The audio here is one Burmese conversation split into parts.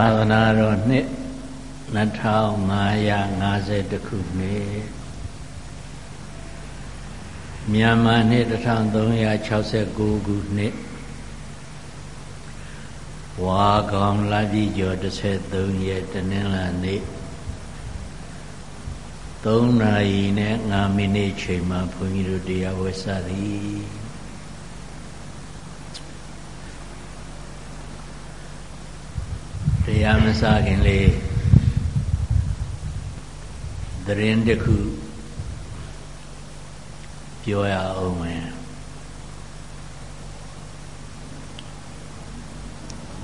သာသနာတော်နှစ်2550ခုနှစ်မြန်မာနှစ်1369ခုနှစ်ဝါကောင်လပြည့်ကျော်13ရက်တနင်္လာနေ့3နာရီနဲ့9မိနစ်ချိန်မှာဘုန်းကြီးတို့တရားဝဲစသည် တရားမစခင်လေးသတင်းတစ်ခုပြောရအောင်မယ်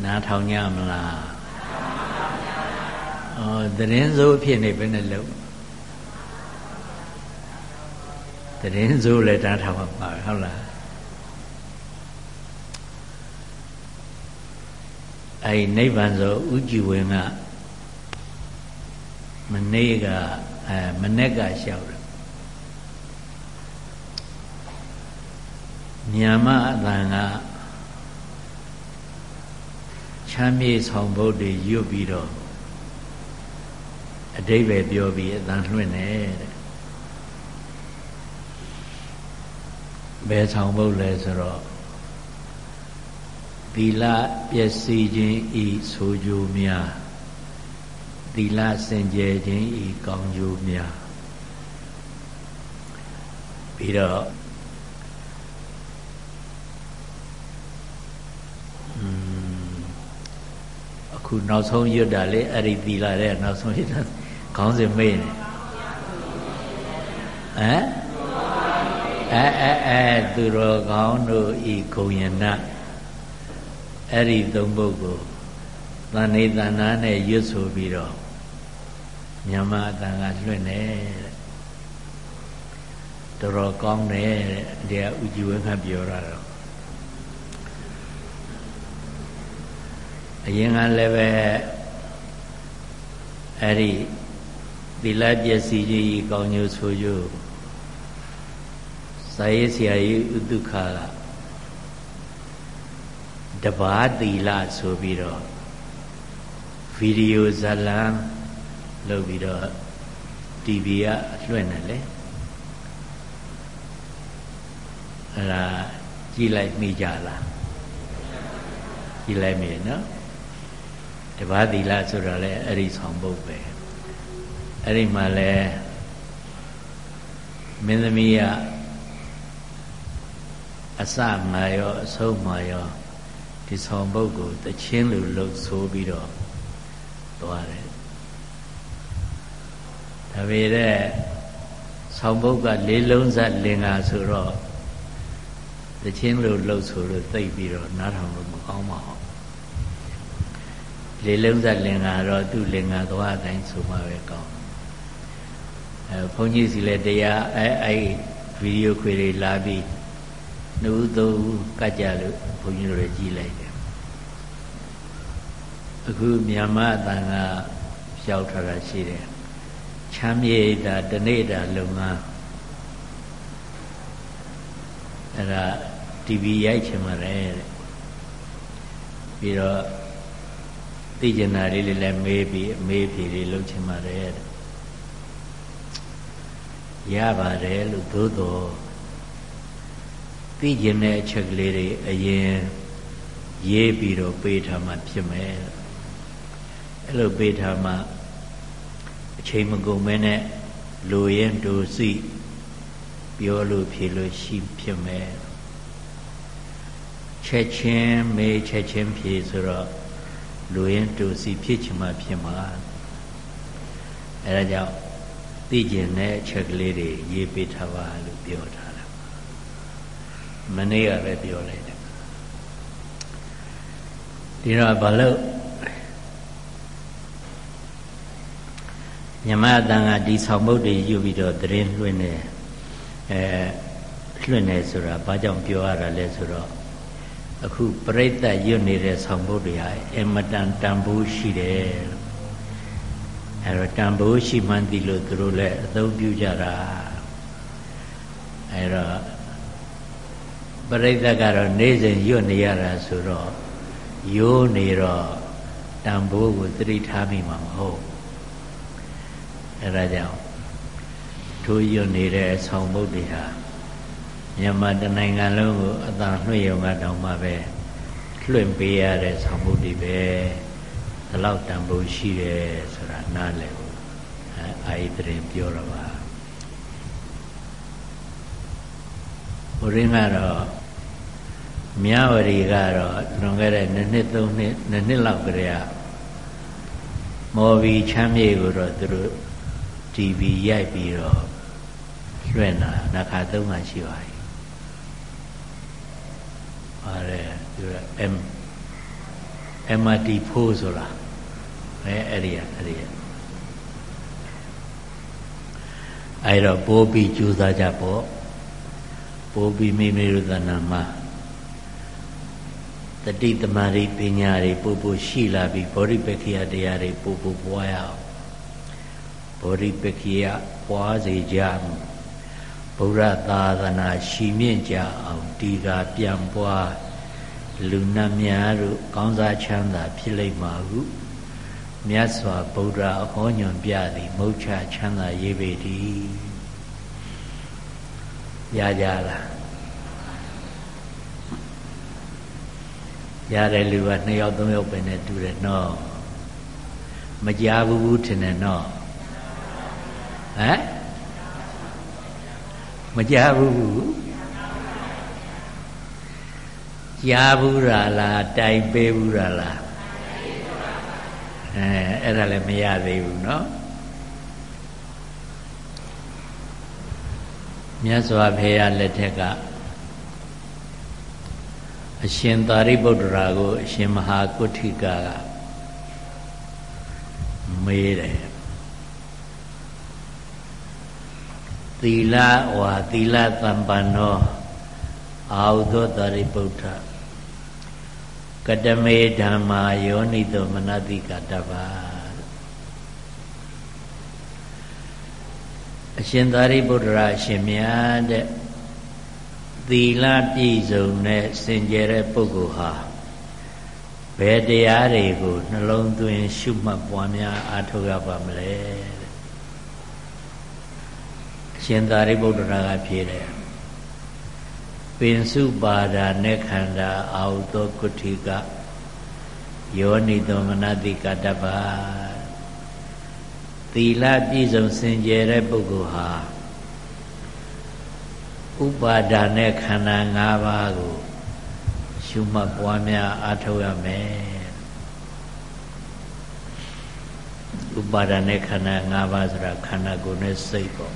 နားထောင်ကြမလားအော်သတင်းစိုးဖြစ်နေဘယ်နဲ့လို့သတင်းစိုးလည်းတားထားမှာပါဟုတ်လား အဲဒီနိဗ္ဗာန်ဆိုဥကြည်ဝင်ကမနေ့ကအဲမနေ့ကလျှောက်တယ်မြန်မာအတန်ကချမ်းမြေဆောင်ဘုတ်တွေရွတ်ပြီးတော့အတိဘယ်ပြောပြီးအတန်လွှင့်တယ်တဲ့ဘယ်ဆောင်ဘုတ်လဲဆိုတော့ သီလပျက်စီးခြင်းဤဆိုကြိုးများသီလစင်ကြယ်ခြင်းဤကောင်းကျိုးများပြီးတော့အခုနောက်ဆုံးရွတ်တာလေအဲ့ဒီသီလတဲ့နောက်ဆုံးရွတ်တာခေါင်းစဉ်မေးနေဟမ်အဲအဲအဲသူတော်ကောင်းတို့ဤဂုံယနာ အဲ့ဒီသုံးပုဒ်ကိုသန္နေတဏ္ဍာနဲ့ရွတ်ဆိုပြီးတော့မြန်မာအတန်ကလွှင့်တယ်တဲ့တော်တော်ကောင်းတယ်တဲ့တရားဥကြည်ဝဲခပြောရတော့အရင်ကလည်းပဲအဲ့ဒီသီလပျက်စီးကြီးကောင်းညိုဆိုကြစာရေးဆရာကြီးဥဒုခက တဘာသီလဆိုပြီးတော့ဗီဒီယိုဇလံလုပ်ပြီးတော့ TV ကလွှင့်တယ်လေအဲ့ဒါကြည့်လိုက်မိကြလားကြည့်လိုက်မိနော်တဘာသီလဆိုတော့လေအဲ့ဒီဆောင်ပုတ်ပဲအဲ့ဒီမှာလဲမင်းသမီးကအစမှာရောအဆုံးမှာရော ဒီဆောင်ပုတ်ကိုတချင်းလူလှုပ်ဆိုးပြီးတော့သွားတယ်ဒါပေမဲ့ဆောင်ပုတ်ကလေးလုံးဆက်လင်္ကာဆိုတော့တချင်းလူလှုပ်ဆိုလို့သိပ်ပြီးတော့နားထောင်လို့မကောင်းပါဘူးလေးလုံးဆက်လင်္ကာတော့သူ့လင်္ကာသွားတိုင်းဆိုမှပဲကောင်းအဲဘုန်းကြီးစီလည်းတရားအဲအဲဗီဒီယိုခွေတွေလာပြီး နှုတ်သုံးကကြလို့ဘုန်းကြီးတို့ကြည်လိုက်တယ်အခုမြန်မာအတန်ကရောက်ထားတာရှိတယ်ချမ်းမြေတာတနေ့တာလုံငန်းအဲ့ဒါ TV ရိုက်ချင်ပါတယ်တဲ့ပြီးတော့သိကျင်တာလေးလည်းမေးပြီးအမေးဖြေလေးလုပ်ချင်ပါတယ်တဲ့ရပါတယ်လို့သို့တော် သိကျင်တဲ့အချက်ကလေးတွေအရင်ရေးပြီးတော့ပေးထားမှဖြစ်မယ်အဲ့လိုပေးထားမှအချိန်မကုန်မဲနဲ့လူရင်ဒူစီပြောလို့ဖြေလို့ရှိဖြစ်မယ်ချက်ချင်းမေးချက်ချင်းဖြေဆိုတော့လူရင်ဒူစီဖြစ်ချင်မှဖြစ်မှာအဲဒါကြောင့်သိကျင်တဲ့အချက်ကလေးတွေရေးပေးထားပါလို့ပြောထားတာ မနေ့ကပဲပြောလိုက်တယ်ဒီတော့ဘာလို့မြမအတန်ကဒီဆောင်မုတ်တွေယူပြီးတော့သတင်းလွှင့်နေအဲလွှင့်နေဆိုတာဘာကြောင့်ပြောရတာလဲဆိုတော့အခုပြိဿရွတ်နေတဲ့ဆောင်မုတ်တွေဟာအမတန်တန်ဖိုးရှိတယ်အဲတော့တန်ဖိုးရှိမှန်းသိလို့သူတို့လည်းအသုံးပြုကြတာအဲတော့ ပြိဿကတော့နေ့စဉ်ရွတ်နေရတာဆိုတော့ရိုးနေတော့တန်ဖိုးကိုသတိထားမိမှာမဟုတ်အဲဒါကြောင့်ထိုးရွနေတဲ့ဆောင်းဘုတ်တွေဟာမြန်မာတနိုင်ငံလုံးကိုအသာနှွှဲရုံကတောင်မှပဲလွှင့်ပေးရတဲ့ဆောင်းဘုတ်တွေပဲဒီလောက်တန်ဖိုးရှိတယ်ဆိုတာနားလည်ဘူးအဲအာယတရင်ပြောတော့ပါ ဘုရင်ကတော့မြဝရီကတော့လွန်ခဲ့တဲ့နှစ်နှစ်သုံးနှစ်နှစ်နှစ်လောက်ကတည်းကမော်ဘီချမ်းမြေကိုတော့သူတို့ TV ရိုက်ပြီးတော့လွှင့်တာနှခါသုံးခါရှိပါပြီ။ပါတယ်သူက M MRT4 ဆိုတာအဲအဲ့ဒီအဲ့ဒီအဲ့တော့ပိုးပြီးကြိုးစားကြပေါ့ ပိုးပြီးမိမိတို့သဏ္ဍာန်မှာတတိတမာရိပညာတွေပို့ပို့ရှိလာပြီးဗောဓိပက္ခိယတရားတွေပို့ပို့ပွားရအောင်ဗောဓိပက္ခိယပွားစေကြဗုဒ္ဓသာသနာရှိမြင့်ကြအောင်ဒီကပြန်ပွားလူနာများတို့ကောင်းစားချမ်းသာဖြစ်လိမ့်မှာဟုမြတ်စွာဘုရားအဟောညွန်ပြသည်မုတ်ချချမ်းသာရေးပေတည်း ရကြလားရတဲ့လူက2ယောက်3ယောက်ပဲနဲ့တူတယ်နော်မကြဘူးဘူးထင်တယ်နော်ဟမ်မကြဘူးကြားဘူးလားလားတိုင်ပေးဘူးလားလားအဲအဲ့ဒါလည်းမရသေးဘူးเนาะ မြတ်စွာဘုရားလက်ထက်ကအရှင်သာရိပုတ္တရာကိုအရှင်မဟာကုဋ္ဌိကကမေးတယ်သီလဝါသီလသမ္ပန္နောအာဟုသောသာရိပုတ္တကတမေဓမ္မာယောနိတောမနတိကတပါ အရှင်သာရိပုတ္တရာအရှင်မြတ်တဲ့သီလပြည့်စုံတဲ့စင်ကြယ်တဲ့ပုဂ္ဂိုလ်ဟာဘယ်တရားတွေကိုနှလုံးသွင်းရှုမှတ်ပွားများအားထုတ်ရပါမလဲအရှင်သာရိပုတ္တရာကဖြေတယ်ပင်စုပါဒာနေခန္ဓာအာဟုသောကုဋ္ဌိကယောနိသောမနတိကတ္တပါ သီလပြည့်စုံစင်ကြယ်တဲ့ပုဂ္ဂိုလ်ဟာဥပါဒာနဲ့ခန္ဓာ၅ပါးကိုရှုမှတ်ပွားများအားထုတ်ရမယ်ဥပါဒာနဲ့ခန္ဓာ၅ပါးဆိုတာခန္ဓာကိုယ်နဲ့စိတ်ပေါ့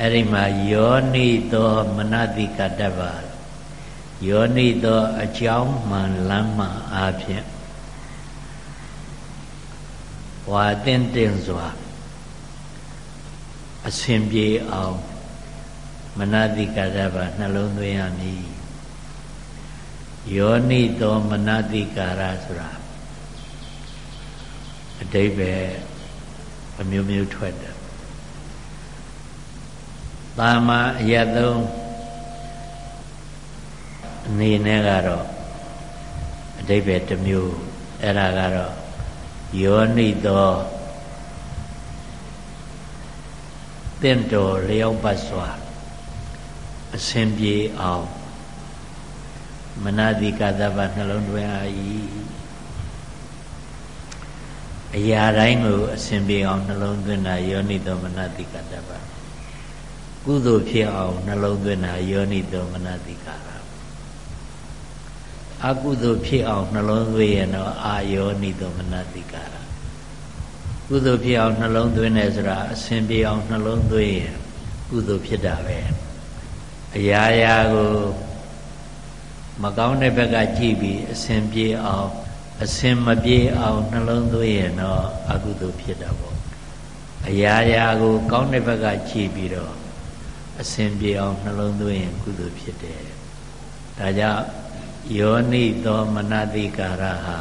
အဲ့ဒီမှာယောနိသောမနတိကတ္တဗာယောနိသောအကြောင်းမှန်လမ်းမှန်အားဖြင့် ဝါတင်တင်စွာအစဉ်ပြေအောင်မနတိကတ္တဗာနှလုံးသွင်းရမည်ယောနိသောမနတိကာရဆိုတာအတိဘယ်အမျိုးမျိုးထွက်တယ်တာမအယသုံးအနေနဲ့ကတော့အတိဘယ်တစ်မျိုးအဲ့ဒါကတော့ ယောနိသောတင့်တော်လျောက်ပတ်စွာအစဉ်ပြေအောင်မနတိကသဗ္ဗနှလုံးသွင်းအာ၏အရာတိုင်းကိုအစဉ်ပြေအောင်နှလုံးသွင်းတာယောနိသောမနတိကသဗ္ဗကုသိုလ်ဖြစ်အောင်နှလုံးသွင်းတာယောနိသောမနတိကာရ အကုသိုလ်ဖြစ်အောင်နှလုံးသွင်းရင်တော့အာယောနိသောမနတိကာရကုသိုလ်ဖြစ်အောင်နှလုံးသွင်းတယ်ဆိုတာအစဉ်ပြေအောင်နှလုံးသွင်းရင်ကုသိုလ်ဖြစ်တာပဲအရာရာကိုမကောင်းတဲ့ဘက်ကကြည့်ပြီးအစဉ်ပြေအောင်အစဉ်မပြေအောင်နှလုံးသွင်းရင်တော့အကုသိုလ်ဖြစ်တာပေါ့အရာရာကိုကောင်းတဲ့ဘက်ကကြည့်ပြီးတော့အစဉ်ပြေအောင်နှလုံးသွင်းရင်ကုသိုလ်ဖြစ်တယ်ဒါကြောင့် ယောနိသောမနတိကာရဟာ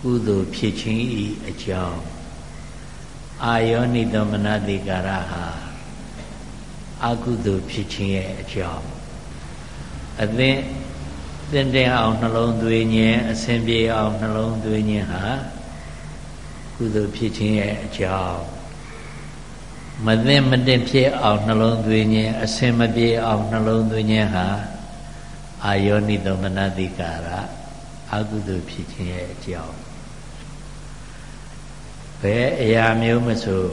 ကုသိုလ်ဖြစ်ခြင်းဤအကြောင်းအာယောနိသောမနတိကာရဟာအကုသိုလ်ဖြစ်ခြင်းရဲ့အကြောင်းအသင်သင်တင်အောင်နှလုံးသွင်းခြင်းအစဉ်ပြေအောင်နှလုံးသွင်းခြင်းဟာကုသိုလ်ဖြစ်ခြင်းရဲ့အကြောင်းမသိမတင်ဖြစ်အောင်နှလုံးသွင်းခြင်းအစဉ်မပြေအောင်နှလုံးသွင်းခြင်းဟာ အာယောနိသမနတိကာရအကုသိုလ်ဖြစ်ခြင်းရဲ့အကြောင်းဘယ်အရာမျိုးမဆို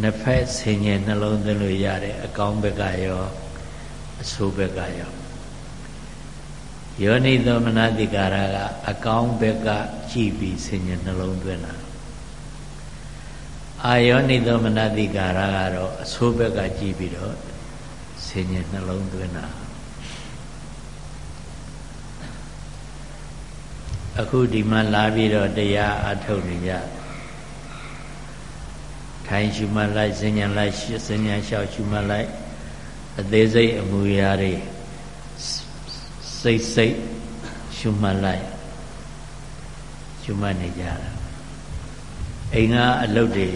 နှစ်ဖက်ဆင်ញင်နှလုံးသွင်းလို့ရတဲ့အကောင်းဘက်ကရောအဆိုးဘက်ကရောယောနိသောမနတိကာရကအကောင်းဘက်ကကြည့်ပြီးဆင်ញင်နှလုံးသွင်းတာအာယောနိသောမနတိကာရကတော့အဆိုးဘက်ကကြည့်ပြီးတော့ဆင်ញင်နှလုံးသွင်းတာ အခုဒီမှာလာပြီးတော့တရားအထုတ်နေကြထိုင်ရှုမှလိုက်စဉ္ညာလိုက်စဉ္ညာလျှောက်ရှုမှလိုက်အသေးစိတ်အမူအရာတွေစိတ်စိတ်ရှုမှလိုက်ရှုမှနေကြတာအိမ်ကအလုပ်တွေ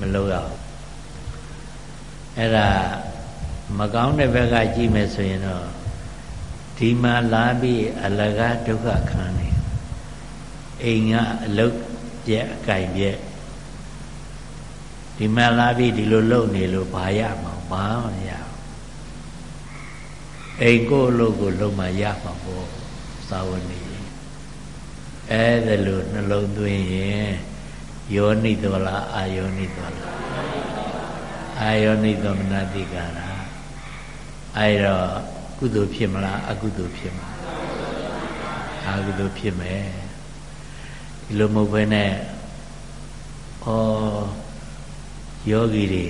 မလုပ်ရဘူးအဲ့ဒါမကောင်းတဲ့ဘက်ကကြည့်မယ်ဆိုရင်တော့ဒီမှာလာပြီးအလကားဒုက္ခခံနေ အိမ်ကအလုတ်ပြက်အကြိုင်ပြက်ဒီမှာလာပြီးဒီလိုလုပ်နေလို့ဘာရမှာဘာမရအိမ်ကိုလို့ကိုလုံးမရမှာပေါ့သာဝနေအဲ့ဒါလို့နှလုံးသွင်းရင်ယောနိတော်လားအာယောနိတော်လားအာယောနိတော်မနတိကာရအဲ့တော့ကုသိုလ်ဖြစ်မလားအကုသိုလ်ဖြစ်မလားအကုသိုလ်ဖြစ်မယ် ဒီလိုမဟုတ်ဘဲနဲ့ဩယောဂီတွေ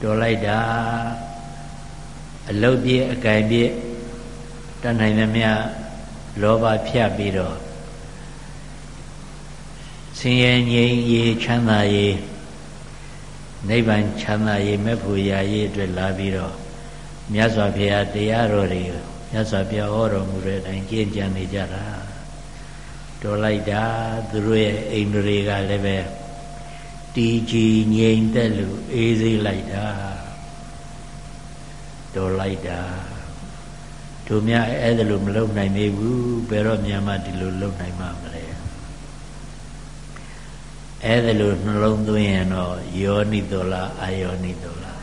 တော်လိုက်တာအလုတ်ပြည့်အကင်ပြည့်တတ်နိုင်သမျှလောဘဖြတ်ပြီးတော့ဆင်းရဲငြိမ်းရေးချမ်းသာရေးနိဗ္ဗာန်ချမ်းသာရေးမဲ့ဖို့ရာရေးအတွက်လာပြီးတော့မြတ်စွာဘုရားတရားတော်တွေမြတ်စွာဘုရားဟောတော်မူတဲ့အတိုင်းကျင့်ကြံနေကြတာ တော်လိုက်တာသူတို့ရဲ့အိန္ဒြေကလည်းပဲတီကြီးငြိမ်သက်လို့အေးစေးလိုက်တာတော်လိုက်တာတို့များအဲ့ဒါလိုမလုပ်နိုင်သေးဘူးဘယ်တော့မြန်မာဒီလိုလုပ်နိုင်မှာမလဲအဲ့ဒါလိုနှလုံးသွင်းရင်တော့ယောနိတောလားအာယောနိတောလား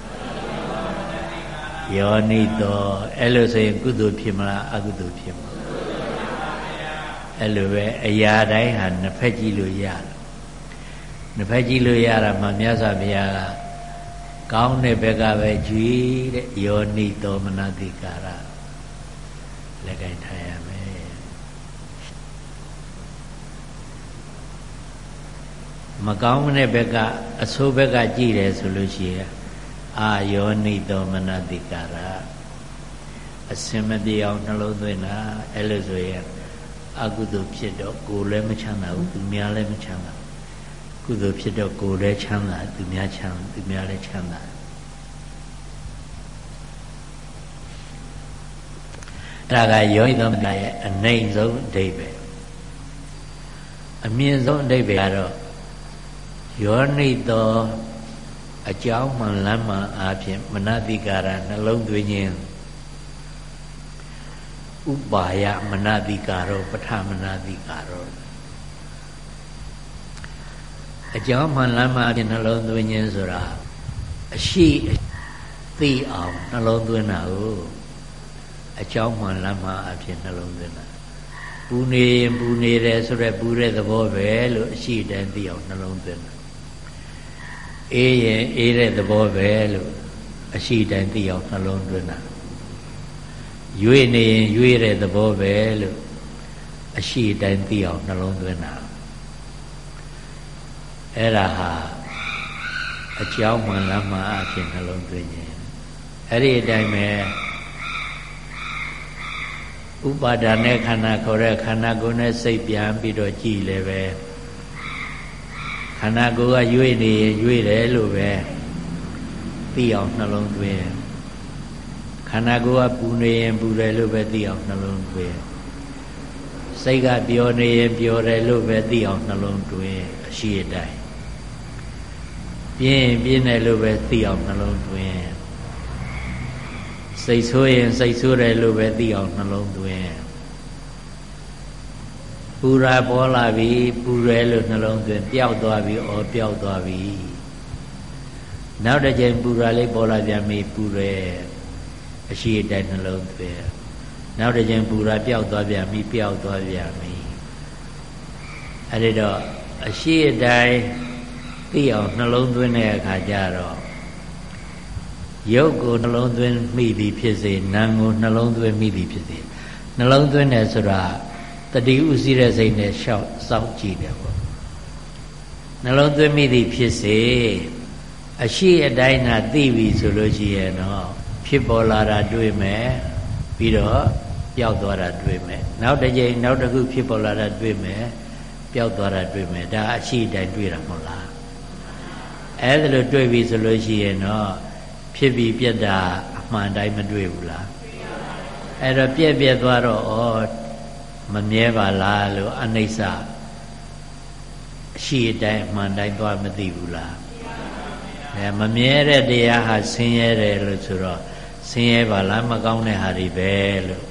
ယောနိတောအဲ့လိုဆိုရင်ကုသိုလ်ဖြစ်မလားအကုသိုလ်ဖြစ်မလား အဲ့လိုပဲအရာတိုင်းဟာနှစ်ဖက်ကြည့်လို့ရတယ်နှစ်ဖက်ကြည့်လို့ရတာမှမြတ်စွာဘုရားကကောင်းတဲ့ဘက်ကပဲကြွေတဲ့ယောနိတောမနတိကာရလက်ကင်ထားရမယ်မကောင်းတဲ့ဘက်ကအဆိုးဘက်ကကြည့်တယ်ဆိုလို့ရှိရင်အာယောနိတောမနတိကာရအစင်မပြေအောင်နှလုံးသွင်းတာအဲ့လိုဆိုရင် အကုသိုလ်ဖြစ်တော့ကိုယ်လည်းမချမ်းသာဘူးသူများလည်းမချမ်းသာကုသိုလ်ဖြစ်တော့ကိုယ်လည်းချမ်းသာသူများချမ်းသူများလည်းချမ်းသာအဲ့ဒါကယောနိသမတရဲ့အနိုင်ဆုံးအဓိပ္ပာယ်အမြင့်ဆုံးအဓိပ္ပာယ်ကတော့ယောနိသောအကြောင်းမှန်လမ်းမှန်အားဖြင့်မနတိကာရနှလုံးသွင်းခြင်း ဥပါယမနတိကာရောပထမနတိကာရောအကြောင်းမှန်လမ်းမှအပြင်နှလုံးသွင်းခြင်းဆိုတာအရှိသိအောင်နှလုံးသွင်းတာကိုအကြောင်းမှန်လမ်းမှအပြင်နှလုံးသွင်းတာပူနေရင်ပူနေတယ်ဆိုရက်ပူတဲ့သဘောပဲလို့အရှိတည်းသိအောင်နှလုံးသွင်းတာအေးရင်အေးတဲ့သဘောပဲလို့အရှိတိုင်းသိအောင်နှလုံးသွင်းတာ ရွေ့နေရင်ရွေ့တဲ့သဘောပဲလို့အရှိတိုင်းသိအောင်နှလုံးသွင်းတာအဲ့ဒါဟာအကြောင်းမှန်လားမှအဖြစ်နှလုံးသွင်းခြင်းအဲ့ဒီအတိုင်းပဲဥပါဒာနဲ့ခန္ဓာခေါ်တဲ့ခန္ဓာကိုယ်နဲ့စိတ်ပြန်ပြီးတော့ကြည်လည်းပဲခန္ဓာကိုယ်ကရွေ့နေရင်ရွေ့တယ်လို့ပဲသိအောင်နှလုံးသွင်း ခန္ဓာကိုယ်ကပူနေရင်ပူတယ်လို့ပဲသိအောင်နှလုံးသွင်းစိတ်ကပျော်နေရင်ပျော်တယ်လို့ပဲသိအောင်နှလုံးသွင်းအရှိအတိုင်းပြင်းပြင်းတယ်လို့ပဲသိအောင်နှလုံးသွင်းစိတ်ဆိုးရင်စိတ်ဆိုးတယ်လို့ပဲသိအောင်နှလုံးသွင်းပူရာပေါ်လာပြီပူရဲလို့နှလုံးသွင်းပျောက်သွားပြီဩပျောက်သွားပြီနောက်တစ်ချိန်ပူရာလေးပေါ်လာပြန်ပြီပူရဲ အရှိအတိုင်းနှလုံးသွင်းနောက်တစ်ချိန်ပူရာပျောက်သွားပြန်ပြီပျောက်သွားပြန်ပြီအဲ့ဒီတော့အရှိအတိုင်းသိအောင်နှလုံးသွင်းတဲ့အခါကျတော့ရုပ်ကိုနှလုံးသွင်းမိသည်ဖြစ်စေနာမ်ကိုနှလုံးသွင်းမိသည်ဖြစ်စေနှလုံးသွင်းတယ်ဆိုတာတတိဥစည်းတဲ့စိတ်နဲ့ရှောက်စောင့်ကြည့်တယ်ပေါ့နှလုံးသွင်းမိသည်ဖြစ်စေအရှိအတိုင်းသာသိပြီဆိုလို့ရှိရင်တော့ ဖြစ်ပေါ်လာတာတွေ့မယ်ပြီးတော့ပျောက်သွားတာတွေ့မယ်နောက်တစ်ကြိမ်နောက်တစ်ခုဖြစ်ပေါ်လာတာတွေ့မယ်ပျောက်သွားတာတွေ့မယ်ဒါအရှိအတိုင်းတွေ့တာမဟုတ်လားအဲ့ဒါလိုတွေ့ပြီဆိုလို့ရှိရင်တော့ဖြစ်ပြီးပြက်တာအမှန်တိုင်းမတွေ့ဘူးလားအဲ့တော့ပြက်ပြက်သွားတော့ဩမမြဲပါလားလို့အနိစ္စအရှိအတိုင်းအမှန်တိုင်းသွားမသိဘူးလားအဲမမြဲတဲ့တရားဟာဆင်းရဲတယ်လို့ဆိုတော့ ဆင်းရဲပါလားမကောင်းတဲ့ဟာတွေပဲလို့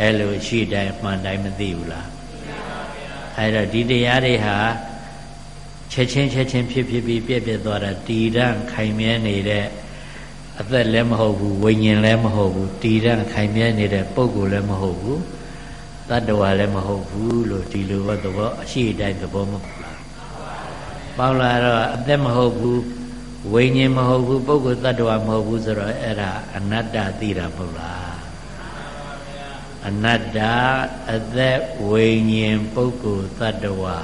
အဲလိုရှိတိုင်းအမှန်တိုင်းမသိဘူးလားအဲတော့ဒီတရားတွေဟာချက်ချင်းချက်ချင်းဖြစ်ဖြစ်ပြီးပြက်ပြက်သွားတာတည်တံ့ခိုင်မြဲနေတဲ့အသက်လည်းမဟုတ်ဘူးဝိညာဉ်လည်းမဟုတ်ဘူးတည်တံ့ခိုင်မြဲနေတဲ့ပုဂ္ဂိုလ်လည်းမဟုတ်ဘူးတတ္တဝါလည်းမဟုတ်ဘူးလို့ဒီလိုသဘောအရှိတိုင်းသဘောမဟုတ်လားပေါလာတော့အသက်မဟုတ်ဘူး ဝိညာဉ်မဟုတ်ဘူးပုဂ္ဂိုလ်တ attva မဟုတ်ဘူးဆိုတော့အဲ့ဒါအနတ္တသိတာမဟုတ်လားအနတ္တအသက်ဝိညာဉ်ပုဂ္ဂိုလ်တ attva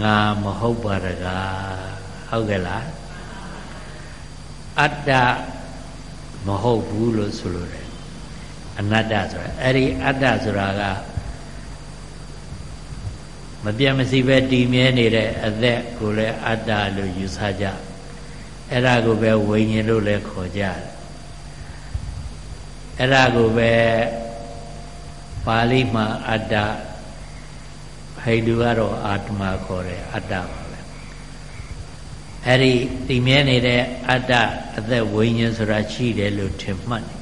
ငါမဟုတ်ပါတကားဟုတ်ကဲ့လားအတ္တမဟုတ်ဘူးလို့ဆိုလိုတယ်အနတ္တဆိုတာအဲ့ဒီအတ္တဆိုတာကမပြတ်မစီပဲတည်မြဲနေတဲ့အသက်ကိုလည်းအတ္တလို့ယူဆကြ အဲ့ဒါကိုပဲဝိညာဉ်လို့လည်းခေါ်ကြတယ်အဲ့ဒါကိုပဲပါဠိမှာအတ္တဟိန္ဒူကတော့အာတ္တမခေါ်တယ်အတ္တပါပဲအဲ့ဒီတည်မြဲနေတဲ့အတ္တအသက်ဝိညာဉ်ဆိုတာရှိတယ်လို့ထင်မှတ်တယ်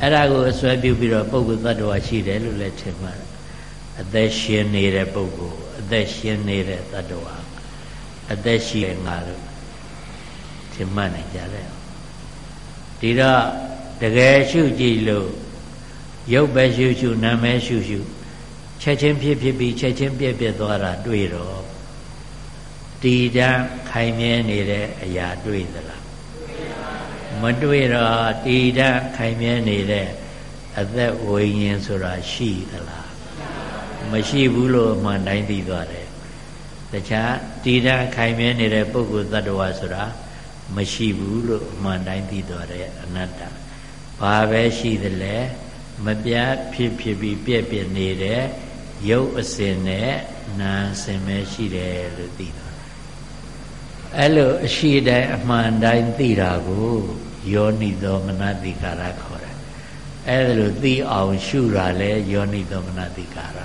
အဲ့ဒါကိုအစွဲပြုပြီးတော့ပုဂ္ဂိုလ်သတ္တဝါရှိတယ်လို့လည်းထင်မှတ်တယ်အသက်ရှင်နေတဲ့ပုဂ္ဂိုလ်အသက်ရှင်နေတဲ့တ attva အသက်ရှိတဲ့ငါတို့ထင်မှတ်နိုင်ကြတယ်ဒီတော့တကယ်ရှုကြည့်လို့ရုပ်ပဲရှုရှုနာမ်ပဲရှုရှုချက်ချင်းဖြစ်ဖြစ်ပြီးချက်ချင်းပြက်ပြက်သွားတာတွေ့တော့တည်တံ့ခိုင်မြဲနေတဲ့အရာတွေ့သလားမတွေ့တော့တည်တံ့ခိုင်မြဲနေတဲ့အသက်ဝိညာဉ်ဆိုတာရှိသလားမရှိဘူးလို့အမှန်တိုင်းသိသွားတယ် တခြားတည်တံ့ခိုင်မြဲနေတဲ့ပုဂ္ဂိုလ်တ attva ဆိုတာမရှိဘူးလို့အမှန်တိုင်းသိသွားတယ်အနတ္တဘာပဲရှိသလဲမပြတ်ဖြစ်ဖြစ်ပြီးပြက်ပြက်နေတဲ့ရုပ်အစဉ်နဲ့နာမ်အစဉ်ပဲရှိတယ်လို့သိသွားတယ်အဲ့လိုအရှိတိုင်းအမှန်တိုင်းသိတာကိုယောနိသောမနတိကာရခေါ်တယ်အဲ့ဒါလိုသိအောင်ရှုတာလဲယောနိသောမနတိကာရ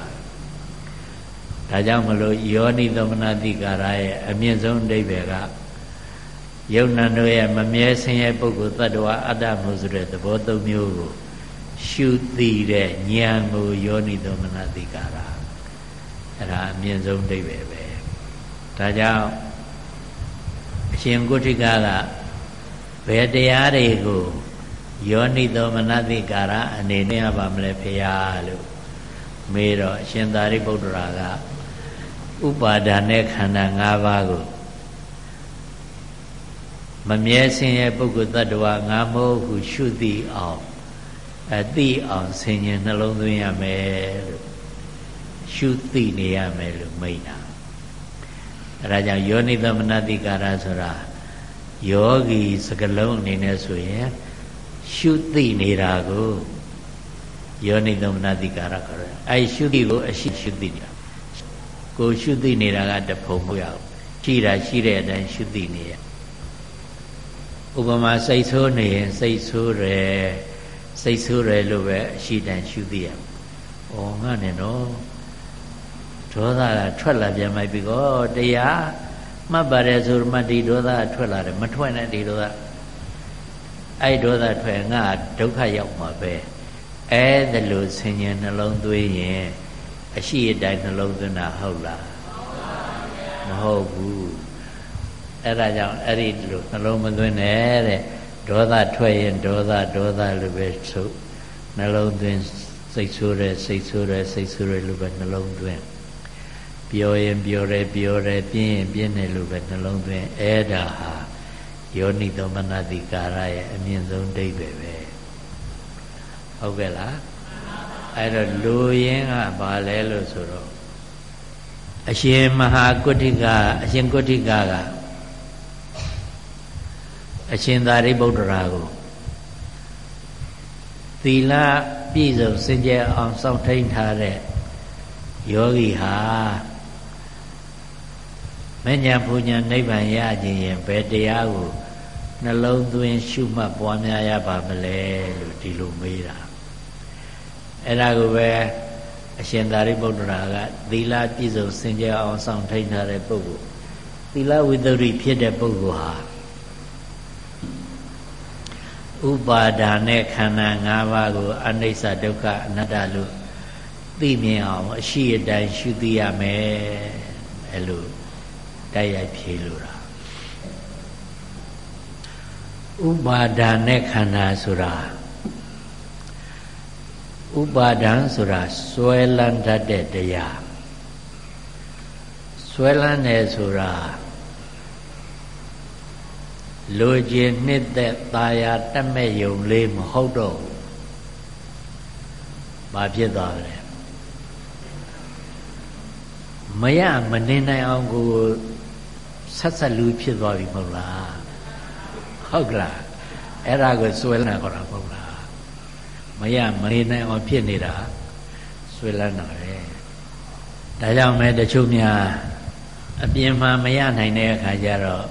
ဒါကြောင့်မလို့ယောနိသမနာတိကာရရဲ့အမြင့်ဆုံးအဓိပ္ပာယ်ကယုံနာတို့ရဲ့မမြဲဆင်းရဲပုဂ္ဂိုလ်တ attva အတ္တမှုဆိုတဲ့သဘောသုံးမျိုးကို ရှုသိတဲ့ဉာဏ်ကိုယောနိသမနာတိကာရအဲ့ဒါအမြင့်ဆုံးအဓိပ္ပာယ်ပဲဒါကြောင့်အရှင်ကုဋ္ဌိကကဘယ်တရားတွေကိုယောနိသမနတိကာရအနေနဲ့ရပါမလဲဖေယလို့မေးတော့အရှင်သာရိပုတ္တရာက ဥပါဒာနဲ့ခန္ဓာ၅ပါးကိုမမြဲဆင်းရဲပုဂ္ဂိုလ်တ attva ငါမဟုတ်ဟုရှုသိအောင်အသိအောင်ဆင်ញင်နှလုံးသွင်းရမယ်လို့ရှုသိနေရမယ်လို့မိန့်တာအဲဒါကြောင့်ယောနိသမနတိကာရဆိုတာယောဂီစကလုံးအနေနဲ့ဆိုရင်ရှုသိနေတာကိုယောနိသမနတိကာရခေါ်တယ်အဲရှုသိကိုအရှိရှုသိနေတာ ကိုရှုသိနေတာကတဖုံမရဘူးရှိတာရှိတဲ့အတိုင်းရှုသိနေရဥပမာစိတ်ဆိုးနေရင်စိတ်ဆိုးတယ်စိတ်ဆိုးတယ်လို့ပဲအရှိတိုင်းရှုသိရဩငါနဲ့တော့ဒေါသကထွက်လာပြန်လိုက်ပြီကောတရားမှတ်ပါတယ်ဆိုမှဒီဒေါသထွက်လာတယ်မထွက်နဲ့ဒီဒေါသအဲ့ဒေါသထွက်ငါဒုက္ခရောက်မှာပဲအဲ့ဒါလို့ဆင်ញင်နှလုံးသွင်းရင် အရှိအတိုင်းနှလုံးသွင်းတာဟုတ်လားမဟုတ်ဘူးအဲ့ဒါကြောင့်အဲ့ဒီလိုနှလုံးမသွင်းနဲ့တဲ့ဒေါသထွက်ရင်ဒေါသဒေါသလို့ပဲဆိုနှလုံးသွင်းစိတ်ဆိုးတယ်စိတ်ဆိုးတယ်စိတ်ဆိုးတယ်လို့ပဲနှလုံးသွင်းပြောရင်ပြောတယ်ပြောတယ်ပြင်းရင်ပြင်းတယ်လို့ပဲနှလုံးသွင်းအဲ့ဒါဟာယောနိသောမနတိကာရရဲ့အမြင့်ဆုံးဒိဋ္ဌိပဲဟုတ်ကဲ့လား အဲ့တော့လူရင်းကဘာလဲလို့ဆိုတော့အရှင်မဟာကုဋ္ဌိကအရှင်ကုဋ္ဌိကကအရှင်သာရိပုတ္တရာကိုသီလပြည့်စုံစင်ကြယ်အောင်စောင့်ထိန်ထားတဲ့ယောဂီဟာမဉ္ဇဉ်ပူညာနိဗ္ဗာန်ရခြင်းရင်ဘယ်တရားကိုနှလုံးသွင်းရှုမှတ်ပွားများရပါမလဲလို့ဒီလိုမေးတာ အဲ့ဒါကိုပဲအရှင်သာရိပုတ္တရာကသီလပြည့်စုံစင်ကြယ်အောင်စောင့်ထိန်ထားတဲ့ပုဂ္ဂိုလ်သီလဝိတ္တိဖြစ်တဲ့ပုဂ္ဂိုလ်ဟာဥပါဒါနဲ့ခန္ဓာ၅ပါးကိုအနိစ္စဒုက္ခအနတ္တလို့သိမြင်အောင်အရှိအတိုင်းရှုသိရမယ်အဲ့လိုတိုက်ရိုက်ဖြေလို့တာဥပါဒါနဲ့ခန္ဓာဆိုတာ ဥပါဒံဆိုတာစွဲလန်းတတ်တဲ့တရားစွဲလန်းတယ်ဆိုတာလိုချင်နှစ်သက်ตาယာတတ်မဲ့ယုံလေးမဟုတ်တော့ဘူး။ဘာဖြစ်သွားလဲ။မရမနေနိုင်အောင်ကိုဆက်ဆက်လူဖြစ်သွားပြီမဟုတ်လား။ဟုတ်ကလား။အဲ့ဒါကိုစွဲလန်းခေါ်တာမဟုတ်လား။ မရမနေနိုင်အောင်ဖြစ်နေတာစွဲလန်းတာပဲ။ဒါကြောင့်မဲတချို့များအပြင်မှာမရနိုင်တဲ့အခါကျတော့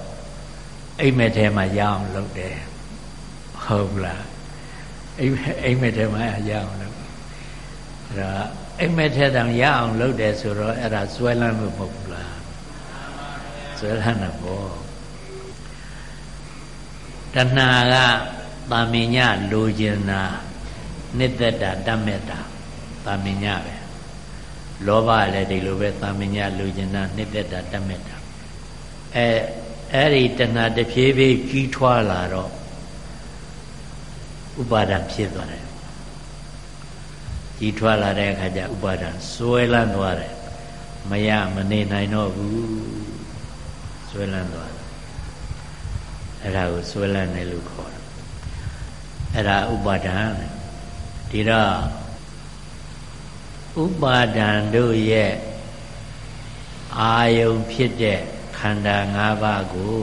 အိမ်မက်ထဲမှာရအောင်လုပ်တယ်ဟုတ်လားအိမ်အိမ်မက်ထဲမှာရအောင်လုပ်အဲ့ဒါအိမ်မက်ထဲတောင်ရအောင်လုပ်တယ်ဆိုတော့အဲ့ဒါစွဲလန်းလို့မဟုတ်ဘူးလားစွဲလန်းတာပေါ့တဏှာကတာမင်ညလိုချင်တာ နှစ်သက်တာတတ်မဲ့တာတာမင်ညပဲလောဘလည်းဒီလိုပဲတာမင်ညလိုချင်တာနှစ်သက်တာတတ်မဲ့တာအဲအဲ့ဒီတဏှာတဖြည်းဖြည်းကြီးထွားလာတော့ဥပါဒံဖြစ်သွားတယ်ကြီးထွားလာတဲ့အခါကျဥပါဒံစွဲလန်းသွားတယ်မရမနေနိုင်တော့ဘူးစွဲလန်းသွားတယ်အဲ့ဒါကိုစွဲလန်းတယ်လို့ခေါ်တယ်အဲ့ဒါဥပါဒံ ဒီတော့ဥပါဒံတို့ရဲ့အာယုံဖြစ်တဲ့ခန္ဓာ၅ပါးကို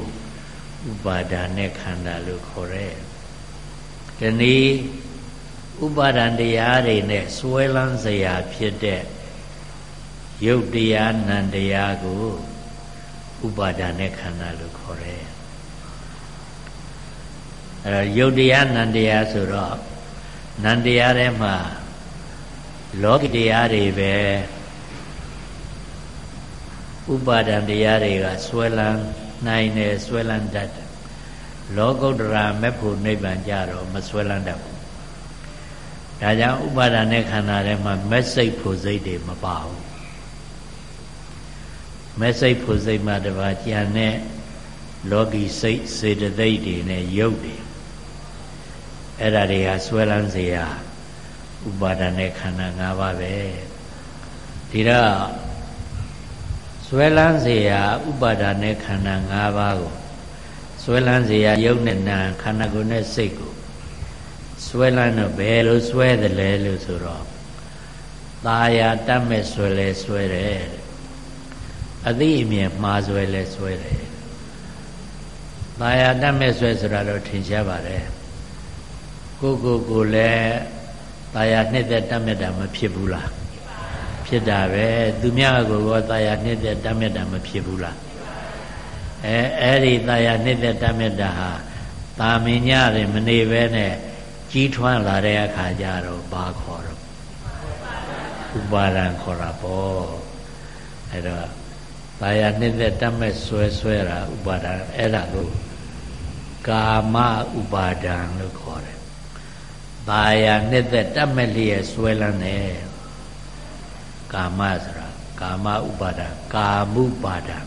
ဥပါဒာနဲ့ခန္ဓာလို့ခေါ်တယ်။ဒီနေ့ဥပါဒံတရားတွေနဲ့စွဲလန်းစရာဖြစ်တဲ့ယုတ်တရားနံတရားကိုဥပါဒာနဲ့ခန္ဓာလို့ခေါ်တယ်။အဲတော့ယုတ်တရားနံတရားဆိုတော့ နံတရားထဲမှာလောကတရားတွေပဲဥပါဒံတရားတွေကဆွဲလန်းနိုင်တယ်ဆွဲလန်းတတ်တယ်လောကုတ္တရာမေဖို့နိဗ္ဗာန်ကြတော့မဆွဲလန်းတတ်ဘူးဒါကြောင့်ဥပါဒံနဲ့ခန္ဓာထဲမှာမက်စိတ်ဖို့စိတ်တွေမပါဘူးမက်စိတ်ဖို့စိတ်မှတပါကြံတဲ့လောကီစိတ်စေတသိက်တွေနဲ့ယုတ်တွေ အဲ့ဒါတွေဟာဆွဲလန်းစေရာဥပါဒံနဲ့ခန္ဓာ၅ပါးပဲဒီတော့ဆွဲလန်းเสียဥပါဒာနဲ့ခန္ဓာ၅ပါးကိုဆွဲလန်းเสียယုတ်နဲ့နာခန္ဓာကိုယ်နဲ့စိတ်ကိုဆွဲလန်းတော့ဘယ်လိုဆွဲတယ်လဲလို့ဆိုတော့ตาယာတတ်မဲ့ဆွဲလဲဆွဲတယ်အသိအမြင်မှားဆွဲလဲဆွဲတယ်ตาယာတတ်မဲ့ဆွဲဆိုတာတော့ထင်ရှားပါတယ် ကိုကိုကိုလည်းตาယာနှစ်သက်တတ်မဲ့တာမဖြစ်ဘူးလားဖြစ်တာပဲသူများကိုရောတာယာနှစ်သက်တတ်မြတ်တာမဖြစ်ဘူးလားအဲအဲ့ဒီတာယာနှစ်သက်တတ်မြတ်တာဟာတာမင်ညတွေမနေပဲနဲ့ကြီးထွားလာတဲ့အခါကျတော့ဘာခေါ်တော့ဥပါဒံခေါ်တာပေါ့အဲ့တော့တာယာနှစ်သက်တတ်မြတ်ဆွဲဆွဲတာဥပါဒံအဲ့ဒါကိုကာမဥပါဒံလို့ခေါ်တယ်။ ဘာယာနှစ်သက်တတ်မဲ့လျက်ဆွဲလန်းတယ်ကာမဆိုတာကာမဥပါဒံကာမှုပါဒံ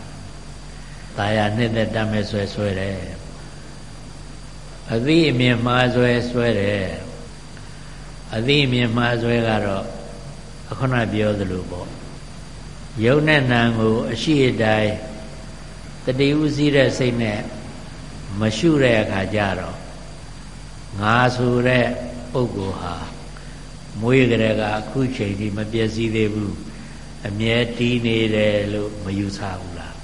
ဘာယာနှစ်သက်တတ်မဲ့ဆွဲဆွဲတယ်အသိအမြင်မှားဆွဲဆွဲတယ်အသိအမြင်မှားဆွဲကတော့အခုနပြောသလိုပေါ့ယုံနဲ့နံကိုအရှိအတိုင်းတတိဥစည်းတဲ့စိတ်နဲ့မရှုတဲ့အခါကျတော့ငါဆိုတဲ့ ပုဂ္ဂိုလ်ဟာမွေးကြတဲ့ကအခုချိန်ဒီမပြည့်စည်သေးဘူးအမြဲတည်နေတယ်လို့မယူဆဘူးလား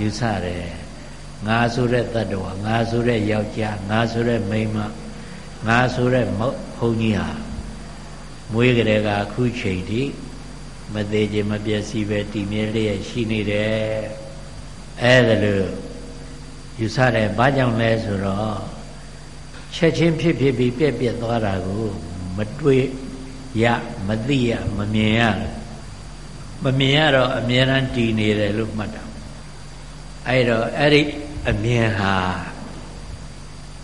ယူဆတယ်ငါဆိုတဲ့တ attva ငါဆိုတဲ့ယောက်ျားငါဆိုတဲ့မိန်းမငါဆိုတဲ့ဘုန်းကြီးဟာမွေးကြတဲ့ကအခုချိန်ဒီမသေးခြင်းမပြည့်စည်ပဲတည်မြဲလျက်ရှိနေတယ်အဲ့ဒါလို့ယူဆတယ်ဘာကြောင့်လဲဆိုတော့ ချက်ချင်းဖြစ်ဖြစ်ပြီးပြက်ပြက်သွားတာကိုမတွေ့ရမသိရမမြင်ရမမြင်ရတော့အမြဲတမ်းတည်နေတယ်လို့မှတ်တာအဲ့တော့အဲ့ဒီအမြင်ဟာ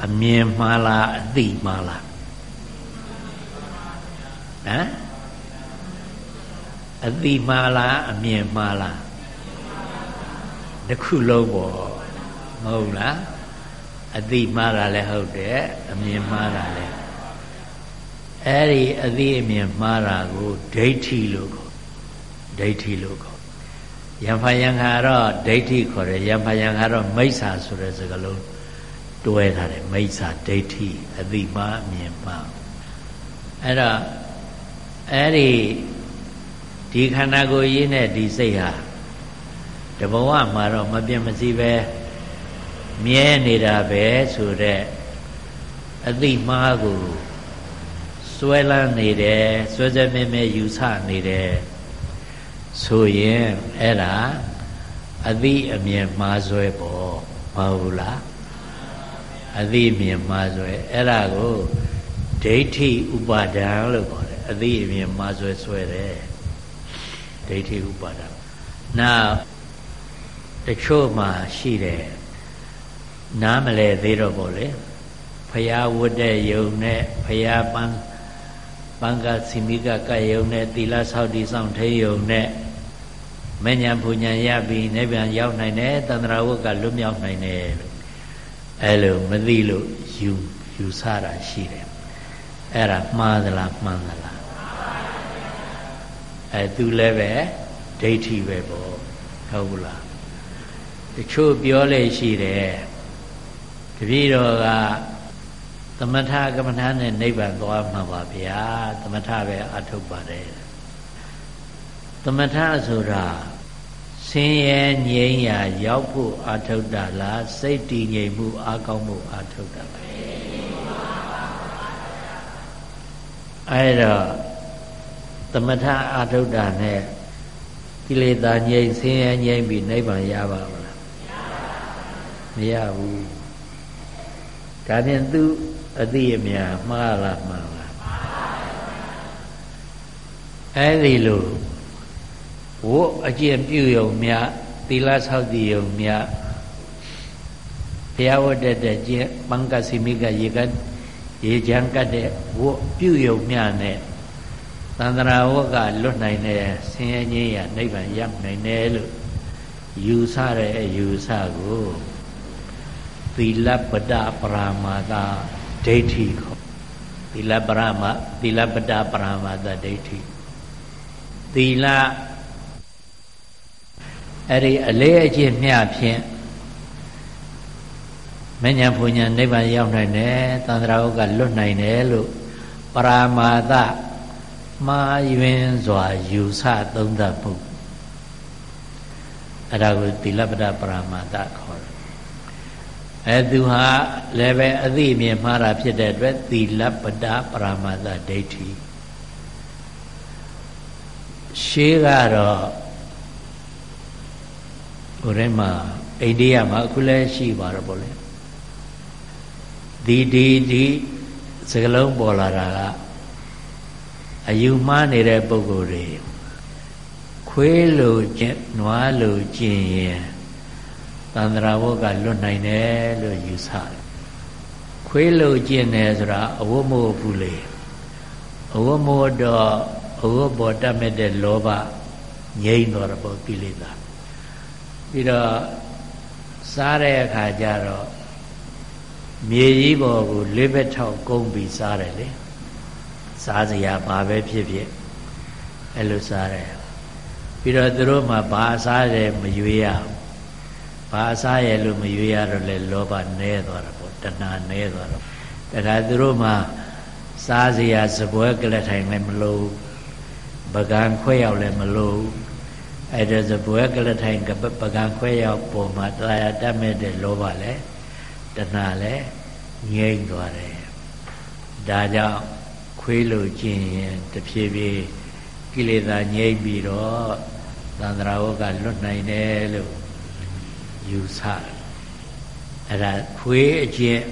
အမြင်မှားလားအသိမှားလားဟမ်အသိမှားလားအမြင်မှားလားတစ်ခုလုံးပေါ့မဟုတ်လား အသိမှားတာလည်းဟုတ်တယ်အမြင်မှားတာလည်းအဲ့ဒီအသိအမြင်မှားတာကိုဒိဋ္ဌိလို့ခေါ်ဒိဋ္ဌိလို့ခေါ်ယံဖယံခါတော့ဒိဋ္ဌိခေါ်တယ်ယံဖယံခါတော့မိစ္ဆာဆိုတဲ့စကားလုံးတွဲထားတယ်မိစ္ဆာဒိဋ္ဌိအသိမှားအမြင်မှားအဲ့တော့အဲ့ဒီဒီခန္ဓာကိုယ်ကြီးနဲ့ဒီစိတ်ဟာတဘဝမှာတော့မပြတ်မစည်းပဲ မြဲနေတာပဲဆိုတဲ့အသိမှားကိုစွဲလန်းနေတယ်စွဲစဲမဲမဲယူဆနေတယ်ဆိုရင်အဲ့ဒါအသိအမြင်မှားစွဲပေါ့မဟုတ်လားအသိအမြင်မှားစွဲအဲ့ဒါကိုဒိဋ္ဌိဥပါဒံလို့ခေါ်တယ်အသိအမြင်မှားစွဲစွဲတယ်ဒိဋ္ဌိဥပါဒံနောက်တချို့မှာရှိတယ် နားမလဲသေးတော့ပေါ့လေဖရာဝတ်တဲ့ယုံနဲ့ဖရာပန်းပန်းကစီမိကကယုံနဲ့သီလဆောက်တည်ဆောင်ထေယုံနဲ့မဉ္ဇဉ်ဘုံဉဏ်ရပြီးနိဗ္ဗာန်ရောက်နိုင်တယ်တန္တရာဝတ်ကလွတ်မြောက်နိုင်တယ်လို့အဲလိုမသိလို့ယူယူဆတာရှိတယ်အဲ့ဒါမှားသလားမှန်သလားအဲသူလည်းပဲဒိဋ္ဌိပဲပေါ့ဟုတ်ဘူးလားတချို့ပြောလေရှိတယ် တပည့်တော်ကသမထကမ္မထာနဲ့နိဗ္ဗာန်သွားမှာပါဗျာသမထပဲအထုတ်ပါတယ်သမထဆိုတာဆင်းရဲငြိမ်းရာရောက်ဖို့အထုတ်တာလားစိတ်တည်ငြိမ်မှုအကောင်းမှုအထုတ်တာပဲအဲ့တော့သမထအထုတ်တာနဲ့ကိလေသာငြိမ်းဆင်းရဲငြိမ်းပြီးနိဗ္ဗာန်ရပါမလားမရဘူး ဒါဖြင့်သူအသိအမြာမှားလားမှန်လားအဲ့ဒီလိုဝတ်အကျင့်ပြုယုံမြသီလဆောက်တည်ယုံမြဘုရားဝတ်တဲ့ကျင့်ပန်းကစီမိကရေကရေချမ်းကတ်တဲ့ဝတ်ပြုယုံမြနဲ့သန္တရာဝတ်ကလွတ်နိုင်တဲ့ဆင်းရဲခြင်းရနိဗ္ဗာန်ရောက်နိုင်တယ်လို့ယူဆတဲ့အယူဆကို သီလပဒပရာမာသဒိဋ္ဌိခေါ်သီလပရမသီလပဒပရာမာသဒိဋ္ဌိသီလအဲ့ဒီအလေးအကျင့်မျှဖြင့်မဉ္ဇဉ်ဘုံညာနိဗ္ဗာန်ရောက်နိုင်တယ်သန္တရာဥကလွတ်နိုင်တယ်လို့ပရာမာသမှားယွင်းစွာယူဆသုံးသပ်မှုအဲ့ဒါကိုသီလပဒပရာမာသခေါ်တယ် အဲသူဟာလည်းပဲအသိမြင်မှားတာဖြစ်တဲ့အတွက်သီလပဒပရမတ္တဒိဋ္ဌိရှေးကတော့ဟိုထဲမှာအိန္ဒိယမှာအခုလည်းရှိပါတော့ဗောလေဒီဒီဒီစကလုံးပေါ်လာတာကအယူမှားနေတဲ့ပုံကိုယ်တွေခွေးလိုကျင်နွားလိုကျင်ရင်ပ သန္တရာဝတ်ကလွတ်နိုင်တယ်လို့ယူဆတယ်ခွေးလို့ကျင့်တယ်ဆိုတာအဝတ်မို့ဘူးလေအဝတ်မို့တော့အဝတ်ပေါ်တတ်မဲ့တဲ့လောဘငြိမ့်တော့တယ်ပေါ့ကိလေသာပြီးတော့စားတဲ့အခါကျတော့မြေကြီးပေါ်ကိုလေးဘက်ထောက်ကုန်းပြီးစားတယ်လေစားစရာဘာပဲဖြစ်ဖြစ်အဲ့လိုစားတယ်ပြီးတော့သူတို့မှဘာစားတယ်မရွေးရဘာ စားရလို့မရွေးရတော့လေလောဘနဲသွားတာပေါ့တဏှာနဲသွားတော့တခါသူတို့မှစားစရာစပွဲကလထိုင်လည်းမလို့ပကံခွဲရောက်လည်းမလို့အဲ့ဒါစပွဲကလထိုင်ကပကံခွဲရောက်ပုံမှာတရားတတ်မဲ့တဲ့လောဘလည်းတဏှာလည်းငြိမ့်သွားတယ်ဒါကြောင့်ခွေးလို့ကျင်ရင်တဖြည်းဖြည်းကိလေသာငြိမ့်ပြီးတော့သန္တရာဝကလွတ်နိုင်တယ်လို့ ယူဆအဲ့ဒါခွေးအကျင့်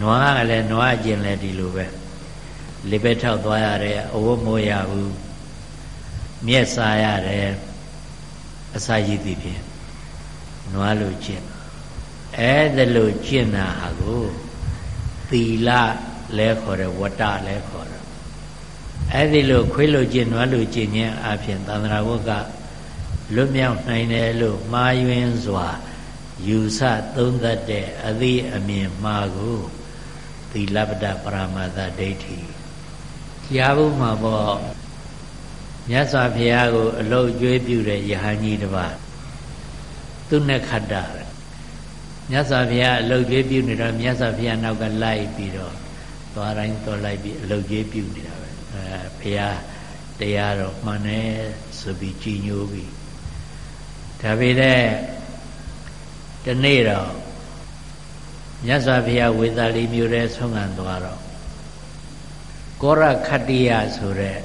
နွားကလည်းနွားအကျင့်လည်းဒီလိုပဲလေပဲထောက်သွားရတယ်အဝတ်မိုးရဘူးမျက်စားရတယ်အစာရည်သည်ဖြင့်နွားလို့ကျင့်အဲ့ဒါလို့ကျင့်တာဟာကိုသီလလဲခေါ်တယ်ဝတ္တလဲခေါ်တယ်အဲ့ဒီလိုခွေးလို့ကျင့်နွားလို့ကျင့်ခြင်းအပြင်သန္တရာဝတ်က လွတ်မြောက်နိုင်တယ်လို့မှားယွင်းစွာယူဆသုံးသပ်တဲ့အသည့်အမြင်မှားကိုသီလပဒပရမသဒိဋ္ဌိကြားဖို့မှာပေါ့မြတ်စွာဘုရားကို အလုတ်ကျွေးပြုတဲ့ယဟန်ကြီးတစ်ပါးသူနဲ့ခတ္တမြတ်စွာဘုရားအလုတ်ကျွေးပြုနေတော့မြတ်စွာဘုရားနောက်ကလိုက်ပြီးတော့သွားတိုင်းသွားလိုက်ပြီးအလုတ်ကျွေးပြုနေတာပဲအဲဘုရားတရားတော်မှန်တယ်ဆိုပြီးကြည်ညိုပြီး ဒါပေမဲ့ဒီနေ့တော့မြတ်စွာဘုရားဝေသာလီမြို့ထဲဆုံးခံသွားတော့ကောရခတ္တိယဆိုတဲ့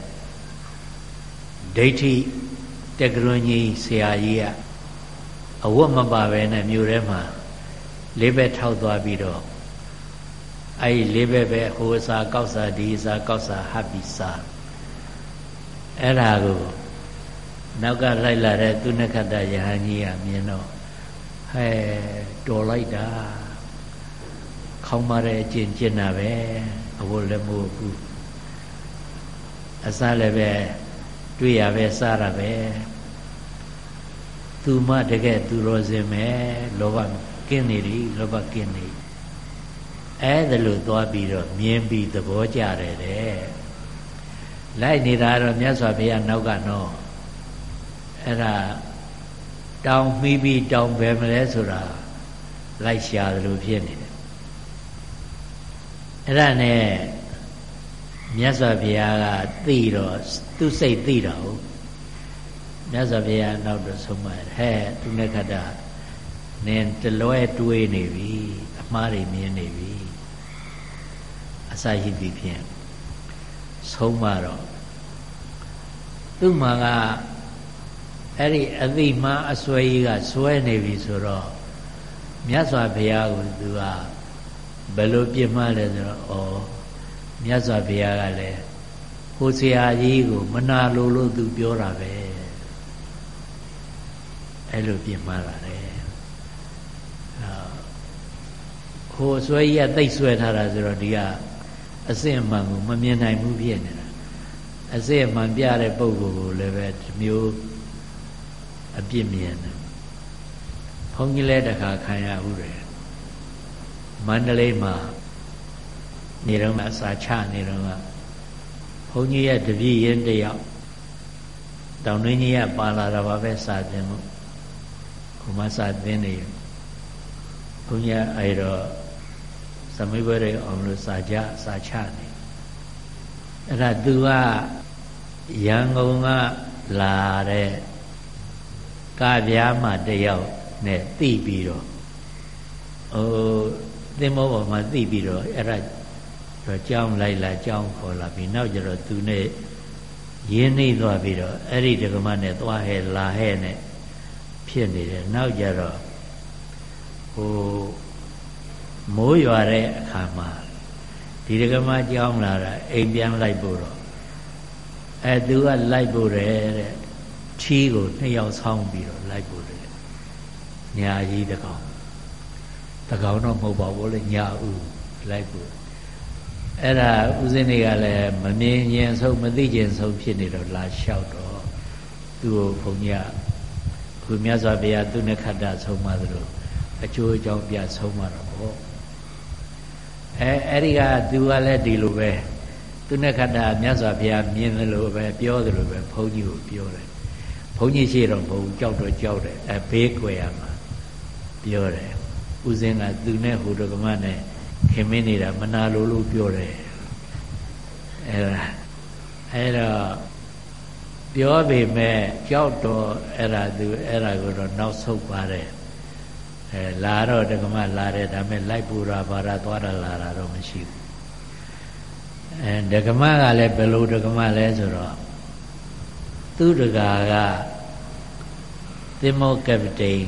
ဒိဋ္ဌိတက္ကရွန်ကြီးဆရာကြီးကအဝတ်မပါပဲနဲ့မြို့ထဲမှာလေးဘက်ထောက်သွားပြီးတော့အဲ့ဒီလေးဘက်ပဲဟိုအစာကောက်စာဒီအစာကောက်စာဟပ်ပြီးစားအဲ့ဒါကို နောက်ကလိုက်လာတဲ့သူနခတ္တယဟန်ကြီးကမြင်တော့ဟဲတော်လိုက်တာခေါင်းမတဲ့အကျင့်ကျင့်တာပဲအဝတ်လည်းမဟုတ်ဘူးအစားလည်းပဲတွေ့ရပဲစားရပဲသူမတကယ်သူတော်စင်ပဲလောဘကင်းနေပြီလောဘကင်းနေအဲ့ဒါလို့သွားပြီးတော့မြင်ပြီးသဘောကျတယ်တဲ့လိုက်နေတာတော့မြတ်စွာဘုရားနောက်ကတော့ အဲ့ဒါတောင်းမိပြီးတောင်းပဲမလဲဆိုတာလိုက်ရှာသလိုဖြစ်နေတယ်အဲ့ဒါနဲ့မြတ်စွာဘုရားကသိတော့သူစိတ်သိတော့မြတ်စွာဘုရားနောက်တော့ဆုံးမဟဲ့သူနဲ့ခတ္တနင်တလွဲတွေးနေပြီအမှားတွေမြင်နေပြီအစာရှိသည်ဖြင့်ဆုံးမတော့သူ့မှာက အဲ့ဒီအသိမှအစွဲကြီးကစွဲနေပြီဆိုတော့မြတ်စွာဘုရားကိုသူကဘယ်လိုပြစ်မှားလဲဆိုတော့ဩမြတ်စွာဘုရားကလည်းဟိုဆရာကြီးကိုမနာလိုလို့သူပြောတာပဲအဲ့လိုပြင်မှားတာလေဟိုဆွဲကြီးကတိတ်ဆွဲထားတာဆိုတော့ဒီကအစစ်အမှန်ကိုမမြင်နိုင်ဘူးဖြစ်နေတာအစစ်အမှန်ပြတဲ့ပုံကိုလည်းပဲမျိုး အပြစ်မြင်တယ်ဘုန်းကြီးလည်းတခါခံရဥတယ်မန္တလေးမှာနေတော့မှစာချနေတော့မှဘုန်းကြီးရဲ့တပည့်ရင်တယောက်တောင်တွင်းကြီးကပါလာတာပါပဲစာသင်မှုခုမှစာသင်နေဘုန်းကြီးအဲ့တော့သမိဘရေအောင်လို့စာကြစာချနေအဲ့ဒါသူကရန်ကုန်ကလာတဲ့ ကားပြားမှတယောက်နဲ့တိပြီးတော့ဟိုသင်္ဘောပေါ်မှာတိပြီးတော့အဲ့ဒါတော့ကြောင်းလိုက်လာကြောင်းခေါ်လာပြီးနောက်ကျတော့သူနဲ့ရင်းနှီးသွားပြီးတော့အဲ့ဒီဒကမနဲ့သွားဟဲလာဟဲနဲ့ဖြစ်နေတယ်နောက်ကျတော့ဟိုမိုးရွာတဲ့အခါမှာဒီဒကမကြောင်းလာတာအိမ်ပြန်လိုက်ဖို့တော့အဲသူကလိုက်ဖို့တယ်တဲ့ ထီးကိုနှစ်ယောက်ဆောင်းပြီးတော့လိုက်ဖို့တယ်ညာကြီးတကောင်တကောင်တော့မဟုတ်ပါဘူးလေညာဦးလိုက်ဖို့အဲ့ဒါဥစဉ်တွေကလည်းမမြင်ရင်ဆုံးမသိခြင်းဆုံးဖြစ်နေတော့လာလျှောက်တော့သူ့ကိုဘုန်းကြီးကခုမြတ်စွာဘုရားသူနဲ့ခတ္တဆုံးမသလိုအကျိုးအကြောင်းပြဆုံးမတော့ပေါ့အဲအဲ့ဒီကသူကလည်းဒီလိုပဲသူနဲ့ခတ္တမြတ်စွာဘုရားမြင်တယ်လို့ပဲပြောတယ်လို့ပဲဘုန်းကြီးကိုပြောတယ်ဘု န်းကြီးရှိတော့ဘုံကြောက်တော့ကြောက်တယ်အဲဘေးကွယ်ရမှာပြောတယ်ဥစဉ်ကသူနဲ့ဟူတော်ကမနဲ့ခင်မင်းနေတာမနာလို့လို့ပြောတယ်အဲဒါအဲတော့ပြောပေမဲ့ကြောက်တော့အဲ့ဒါသူအဲ့ဒါကိုတော့နောက်ဆုတ်ပါတယ်အဲလာတော့တက္ကမလာတယ်ဒါပေမဲ့လိုက်ပူရာဘာရာသွားတာလာတာတော့မရှိဘူးအဲတက္ကမကလည်းဘယ်လိုတက္ကမလဲဆိုတော့သူတကာက သင်္မောကပတိန်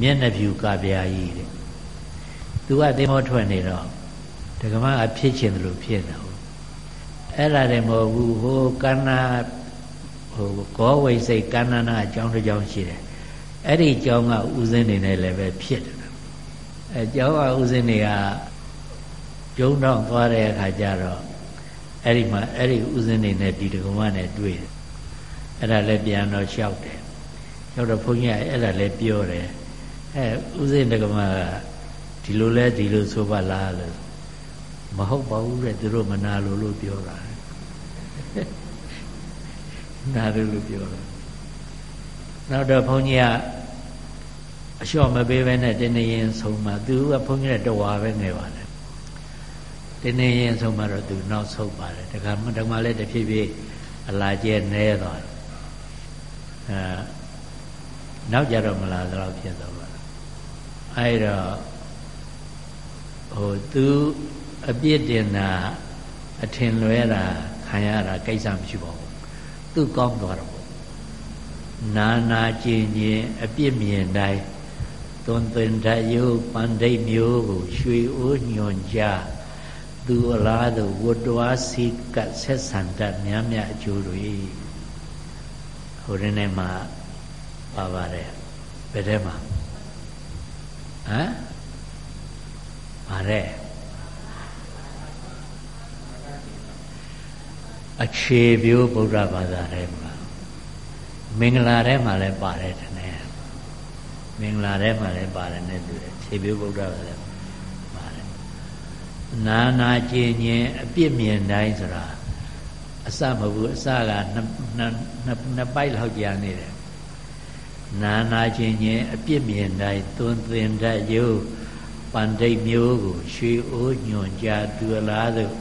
မျက်နှာဖြူကဗျာကြီးတဲ့သူကသင်္မောထွက်နေတော့တက္ကမကဖြစ်ချင်တယ်လို့ဖြစ်နေဟုတ်အဲ့ဒါတည်းမဟုတ်ဘူးဟိုကန္နာဟိုဂောဝိစိတ်ကန္နနာအကြောင်းတစ်ကြောင်းရှိတယ်အဲ့ဒီအကြောင်းကဥစဉ်နေနဲ့လည်းပဲဖြစ်တယ်အဲအကြောင်းကဥစဉ်နေကကျုံတော့သွားတဲ့အခါကျတော့အဲ့ဒီမှာအဲ့ဒီဥစဉ်နေနဲ့ဒီတက္ကမနဲ့တွေ့တယ်အဲ့ဒါလည်းပြန်တော့လျှောက်တယ် လျှောက်တော့ဘုန်းကြီးကအဲ့ဒါလည်းပြောတယ်အဲဥစဉ်တက္ကမကဒီလိုလဲဒီလိုဆိုပါလားလို့မဟုတ်ပါဘူးတဲ့သူတို့မနာလို့လို့ပြောတာနာလို့လို့ပြောတာနောက်တော့ဘုန်းကြီးကအလျှော့မပေးဘဲနဲ့တင်းနေရင်ဆုံးမှာသူကဘုန်းကြီးကတဝါပဲငယ်ပါတယ်တင်းနေရင်ဆုံးမှာတော့သူနောက်ဆုံးပါတယ်တခါမှတခါမှလည်းတစ်ဖြည်းဖြည်းအလာကျဲနေသွားတယ်အဲ နောက်ကြတော့မလာတော့ဖြစ်သွားပါအဲဒါဟိုသူအပြစ်တင်တာအထင်လွဲတာခံရတာကိစ္စမရှိပါဘူးသူကောင်းသွားတော့နာနာကျင်ကျင်အပြစ်မြင်တိုင်းသွန်သင်တယုပန္ဒိတ်မျိုးကိုရွှေအိုးညွန်ကြသူအလားသို့ဝတ္တဝါစီကဆက်ဆံတတ်များများအကျိုးတွေဟိုရင်းထဲမှာ ပါပါတယ်ဘယ်ထဲမှာဟမ်ပါတယ်အခြေပြိုးဗုဒ္ဓဘာသာထဲမှာမင်္ဂလာထဲမှာလည်းပါတယ်တည်းမင်္ဂလာထဲမှာလည်းပါတယ်နဲ့တူတယ်ခြေပြိုးဗုဒ္ဓဘာသာပါတယ်နာနာကျင်ញင်အပြစ်မြင်တိုင်းဆိုတာအစမဟုတ်ဘူးအစကနှစ်နှစ်ပိုက်လောက်ကြာနေတယ် နာနာကျင်ញင်အပြစ်မြင်တိုင်းသွန်သင်တတ်ယုပန္တိတ်မျိုးကိုရွှေအိုးညွန်ကြသူလားသို့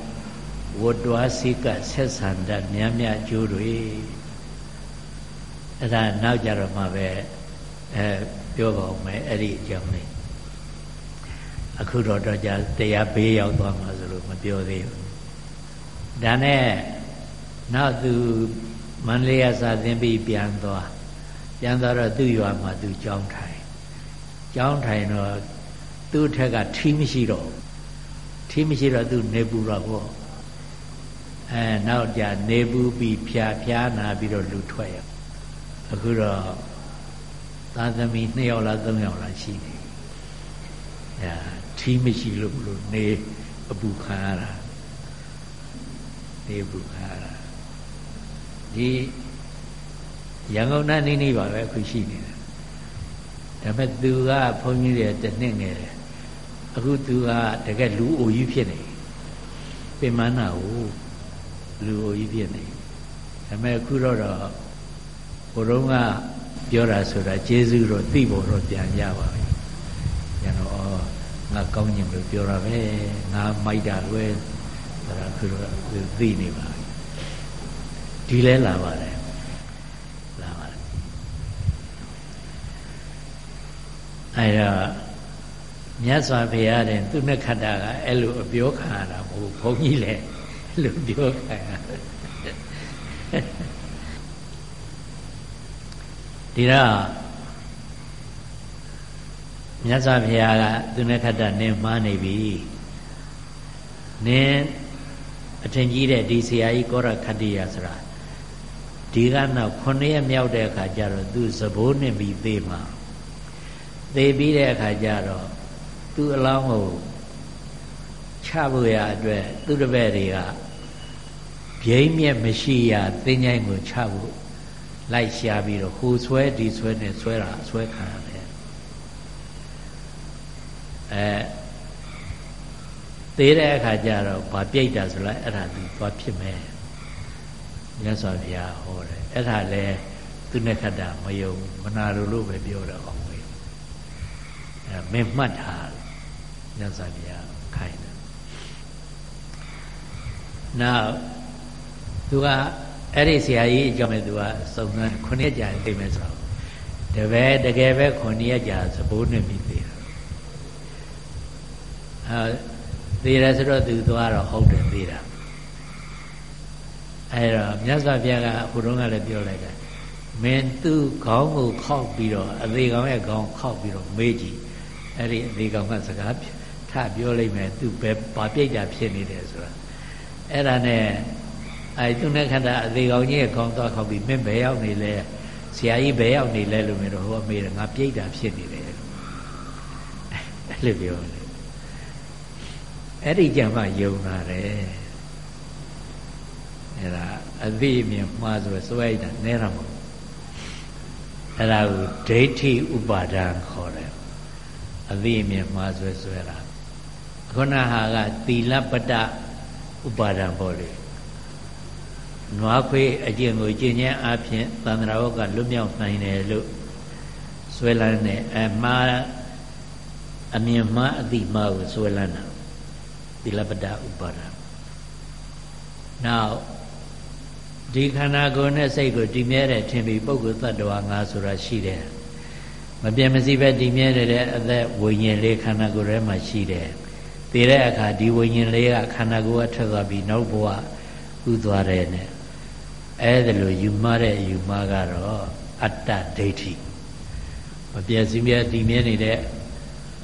ဝတ္တဝါစိကဆက်ဆံတတ်မြတ်မြတ်ကျိုးတွေအဲ့ဒါနောက်ကြတော့မှပဲအဲပြောပါဦးမယ်အဲ့ဒီအကြောင်းလေးအခုတော့တော့ကြာတရားဘေးရောက်သွားမှာဆိုလို့မပြောသေးဘူးဒါနဲ့နောက်သူမန္တလေးကစာသင်ပြီးပြန်သွား ပြန်သွားတော့သူ့ရွာမှာသူကြောင်းထိုင်ကြောင်းထိုင်တော့သူ့ထက်ကထီးမရှိတော့ထီးမရှိတော့သူနေပူတော့ပေါ့အဲနောက်ကြနေပူပြီးဖြာဖြာနာပြီးတော့လူထွက်ရအခုတော့သာသမီ2ယောက်လား3ယောက်လားရှိနေအဲထီးမရှိလို့လို့နေအပူခံရတာနေပူခံရတာဒီ ရန်ကုန်နဲ့နေနေပါပဲအခုရှိနေတယ်ဒါပေမဲ့သူကဘုန်းကြီးတွေတနှစ်ငယ်တယ်အခုသူကတကယ်လူအိုကြီးဖြစ်နေပင်မနာကိုလူအိုကြီးဖြစ်နေဒါပေမဲ့အခုတော့တော့ဘုရုံးကပြောတာဆိုတာကျေးဇူးတော့သိဖို့တော့ပြန်ရပါပြီ။ကျွန်တော်ငါကောင်းခြင်းလို့ပြောတာပဲငါမိုက်တာလွဲဒါကခုတော့သိနေပါပြီ။ဒီလဲလာပါတယ်လာပါတယ်။ အဲဒါမြတ်စွာဘုရားတဲ့သူနဲ့ခတ္တကအဲ့လိုအပြောခံရတာမဟုတ်ဘုန်းကြီးလည်းအဲ့လိုပြောခံရဒီတော့မြတ်စွာဘုရားကသူနဲ့ခတ္တနင်းမှားနေပြီနင်းအထင်ကြီးတဲ့ဒီဆရာကြီးကောရခတ္တိယဆိုတာဒီကနောက်9ရက်မြောက်တဲ့အခါကျတော့သူသဘိုးနဲ့ပြီးသေးမှာ သေပြီးတဲ့အခါကျတော့သူ့အလောင်းကိုချဖို့ရအတွက်သူ့တပည့်တွေကပြိမ့်မြက်မရှိရသင်္ချိုင်းကိုချဖို့လိုက်ရှာပြီးတော့ဟိုဆွဲဒီဆွဲနဲ့ဆွဲတာဆွဲခံရတယ်အဲသေးတဲ့အခါကျတော့ဗာပြိတ်တာဆိုလိုက်အဲ့ဒါသူသွားဖြစ်မယ်မြတ်စွာဘုရားဟောတယ်အဲ့ဒါလဲသူနဲ့ခတ်တာမယုံမနာလို့လို့ပဲပြောတော့ အောင်ဝေးအဲမင်းမှတ်တာမြတ်စွာဘုရားခိုင်းတယ်နောက်သူကအဲ့ဒီဆရာကြီးအကြောင်းနဲ့သူကစုံစမ်းခုနှစ်ကြာသိမယ်ဆိုတော့တပည့်တကယ်ပဲခုနှစ်ကြာသဘိုးနဲ့ပြီးသေးတာအဲသေးတယ်ဆိုတော့သူသွားတော့ဟုတ်တယ်သေးတာအဲ့တော့မြတ်စွာဘုရားကဟိုတုန်းကလည်းပြောလိုက်တယ်မင်းသူ့ခေါင်းကိုခောက်ပြီးတော့အသေးကောင်ရဲ့ခေါင်းခောက်ပြီးတော့မေးကြည့် အဲ့ဒီအသေးကောင်ကစကားထပြောလိုက်မယ်သူဘယ်ဘာပြိတ္တာဖြစ်နေတယ်ဆိုတာအဲ့ဒါနဲ့အဲသူနဲ့ခန္ဓာအသေးကောင်ကြီးရဲ့ခေါင်းသွားခောက်ပြီးမင်းဘယ်ရောက်နေလဲဆရာကြီးဘယ်ရောက်နေလဲလို့မျိုးတော့ဟိုအမေကငါပြိတ္တာဖြစ်နေတယ်အဲ့လိုပြောတယ်အဲ့ဒီကြမှာယုံလာတယ်အဲ့ဒါအသိအမြင်မှားဆိုစွဲတာနဲတာမဟုတ်အဲ့ဒါကိုဒိဋ္ဌိဥပါဒံခေါ်တယ် အသိအမြင်မှားဆွဲဆွဲတာခုနဟာကသီလပတ္တဥပါဒံပေါ့လေနွားခွေးအကျင့်ကိုကျင့်ခြင်းအပြင်သန္တရာဝကလွတ်မြောက်နိုင်တယ်လို့ဆွဲလန်းတယ်အမှားအမြင်မှားအသိမှားကိုဆွဲလန်းတာသီလပတ္တဥပါဒံနောက်ဒီခန္ဓာကိုယ်နဲ့စိတ်ကိုတည်မြဲတယ်ထင်ပြီးပုဂ္ဂိုလ်သတ္တဝါငါဆိုတာရှိတယ် မပြတ်မစည်းပဲတည်မြဲနေတဲ့အသက်ဝိညာဉ်လေးခန္ဓာကိုယ်ထဲမှာရှိတယ်တည်တဲ့အခါဒီဝိညာဉ်လေးကခန္ဓာကိုယ်ကထွက်သွားပြီးနောက်ဘဝဥသွားတယ်နဲ့အဲ့ဒါလိုယူမတဲ့ယူမကတော့အတ္တဒိဋ္ဌိမပြည့်စည်မြဲတည်မြဲနေတဲ့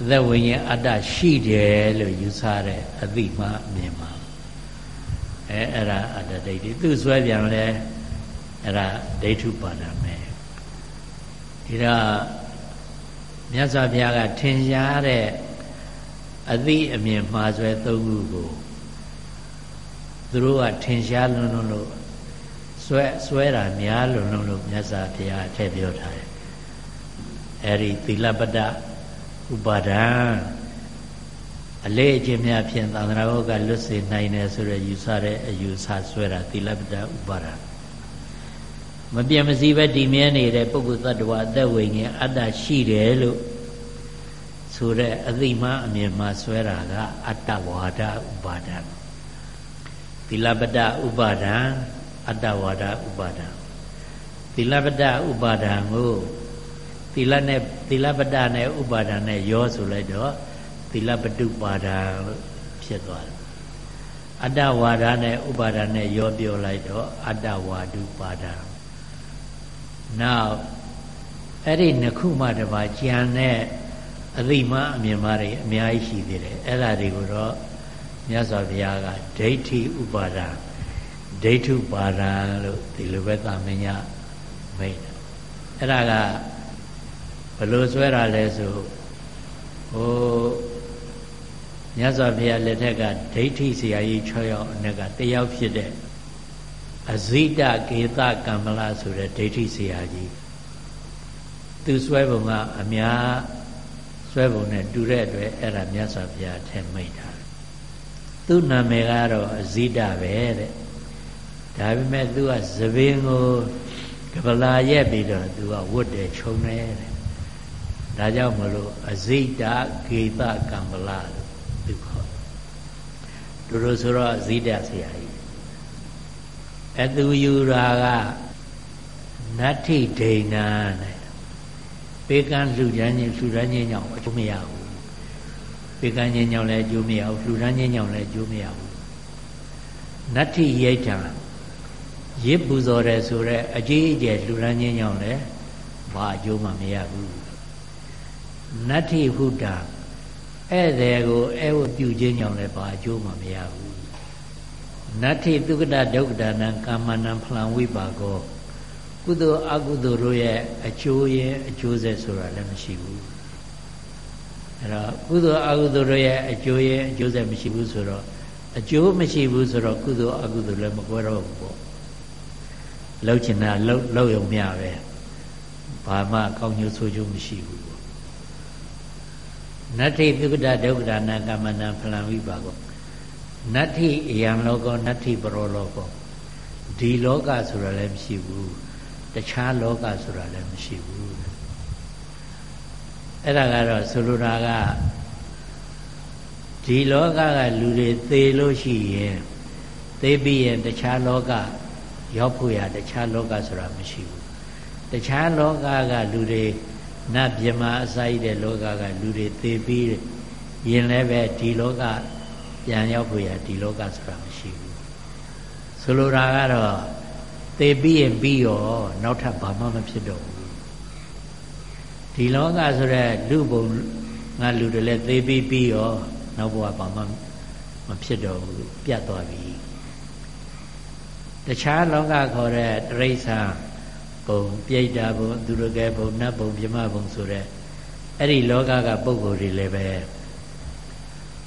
အသက်ဝိညာဉ်အတ္တရှိတယ်လို့ယူဆတဲ့အသိမှအမြင်မှာအဲအဲ့ဒါအတ္တဒိဋ္ဌိသူဆွဲပြန်လဲအဲ့ဒါဒိဋ္ဌုပါဒမယ်ဒီတော့ မြတ်စွာဘုရားကထင်ရှားတဲ့အသိအမြင်မှားဆွဲသုံးခုကိုသူတို့ကထင်ရှားလွန်းလွန်းလို့ဆွဲဆွဲတာများလွန်းလွန်းလို့မြတ်စွာဘုရားထည့်ပြောထားတယ်အဲ့ဒီသီလပတ္တဥပါဒံအလေးအကျင့်များဖြင့်သန္တရာဟုတ်ကလွတ်စေနိုင်တယ်ဆိုရယူဆတဲ့အယူဆဆွဲတာသီလပဒဥပါဒ မပြတ်မစည်းပဲတည်မြဲနေတဲ့ပုဂ္ဂိုလ်သတ္တဝါအသက်ဝိညာဉ်အတ္တရှိတယ်လို့ဆိုတဲ့အသိမှအမြင်မှဆွဲတာကအတ္တဝါဒဥပါဒသီလပဒဥပါဒအတ္တဝါဒဥပါဒသီလပဒဥပါဒကိုသီလနဲ့သီလပဒနဲ့ဥပါဒနဲ့ရောဆိုလိုက်တော့သီလပတုပါဒလို့ဖြစ်သွားတယ်အတ္တဝါဒနဲ့ဥပါဒနဲ့ရောပြောလိုက်တော့အတ္တဝါဒုပါဒ နောက်အဲ့ဒီနှစ်ခုမှတပါကြံတဲ့အသိမှအမြင်မှတွေအများကြီးရှိသေးတယ်အဲ့ဒါတွေကိုတော့မြတ်စွာဘုရားကဒိဋ္ဌိဥပါဒဒိဋ္ဌုပါဒလို့ဒီလိုပဲသာမညမိတ်အဲ့ဒါကဘယ်လိုဆွဲတာလဲဆိုဟိုမြတ်စွာဘုရားလက်ထက်ကဒိဋ္ဌိဆရာကြီး6ယောက်အနက်ကတယောက်ဖြစ်တဲ့ အဇိတကေတကမ္မလဆိုတဲ့ဒိဋ္ဌိဆရာကြီးသူဆွဲပုံကအများဆွဲပုံနဲ့တူတဲ့အတွက်အဲ့ဒါမြတ်စွာဘုရားထဲမိတ်ထားသူ့နာမည်ကတော့အဇိတပဲတဲ့ဒါပေမဲ့သူကသပင်ကိုကပလာရက်ပြီးတော့သူကဝတ်တယ်ခြုံတယ်တဲ့ဒါကြောင့်မလို့အဇိတကေတကမ္မလလို့သူခေါ်တို့တို့ဆိုတော့ဇိတဆရာကြီး အသူယူရာကနတ္ထိဒိဏနဲ့ပေကံလှူဒန်းခြင်းလှူဒန်းခြင်းကြောင့်အကျိုးမရဘူးပေကံခြင်းကြောင့်လည်းအကျိုးမရဘူးလှူဒန်းခြင်းကြောင့်လည်းအကျိုးမရဘူးနတ္ထိရိဋ္ဌာရစ်ပူဇော်တယ်ဆိုတော့အကြီးအကျယ်လှူဒန်းခြင်းကြောင့်လည်းဘာအကျိုးမှမရဘူးနတ္ထိဟုတ္တာဧည့်သည်ကိုအဲဝပြုခြင်းကြောင့်လည်းဘာအကျိုးမှမရဘူး နတ္ထိသုက္ကတဒုက္ကဒါနံကာမနံဖလံဝိပါကောကုသိုလ်အကုသိုလ်တို့ရဲ့အကျိုးရဲ့အကျိုးဆက်ဆိုတာလည်းမရှိဘူးအဲ့တော့ကုသိုလ်အကုသိုလ်တို့ရဲ့အကျိုးရဲ့အကျိုးဆက်မရှိဘူးဆိုတော့အကျိုးမရှိဘူးဆိုတော့ကုသိုလ်အကုသိုလ်လည်းမကွဲတော့ဘူးပေါ့လှုပ်ချင်တာလှုပ်လှုပ်ရုံမျှပဲဘာမှကောင်းကျိုးဆိုးကျိုးမရှိဘူးပေါ့နတ္ထိသုက္ကတဒုက္ခနာကမ္မနာဖလံဝိပါကော နတ္ထိအယံလောကောနတ္ထိပရောလောကောဒီလောကဆိုတာလည်းမရှိဘူးတခြားလောကဆိုတာလည်းမရှိဘူးအဲ့ဒါကတော့ဆိုလိုတာကဒီလောကကလူတွေသေလို့ရှိရင်သေပြီးရင်တခြားလောက ရောက်ဖို့ရတခြားလောကဆိုတာမရှိဘူးတခြားလောကကလူတွေနတ်မြမအစာရတဲ့လောကကလူတွေသေပြီးရင်လည်းပဲဒီလောက ပြန်ရောက်ဖို့ရဒီလောကဆိုတာမရှိဘူးဆိုလိုတာကတော့သေပြီးရင်ပြီးရောနောက်ထပ်ဘာမှမဖြစ်တော့ဘူးဒီလောကဆိုတဲ့လူဘုံငါလူတွေလည်းသေပြီးပြီးရောနောက်ဘဝဘာမှမဖြစ်တော့ဘူးပြတ်သွားပြီတခြားလောကခေါ်တဲ့တရိษံဘုံပြိတ္တာဘုံသူရကဲဘုံနတ်ဘုံပြမဘုံဆိုတဲ့အဲ့ဒီလောကကပုံကိုယ်တွေလည်းပဲ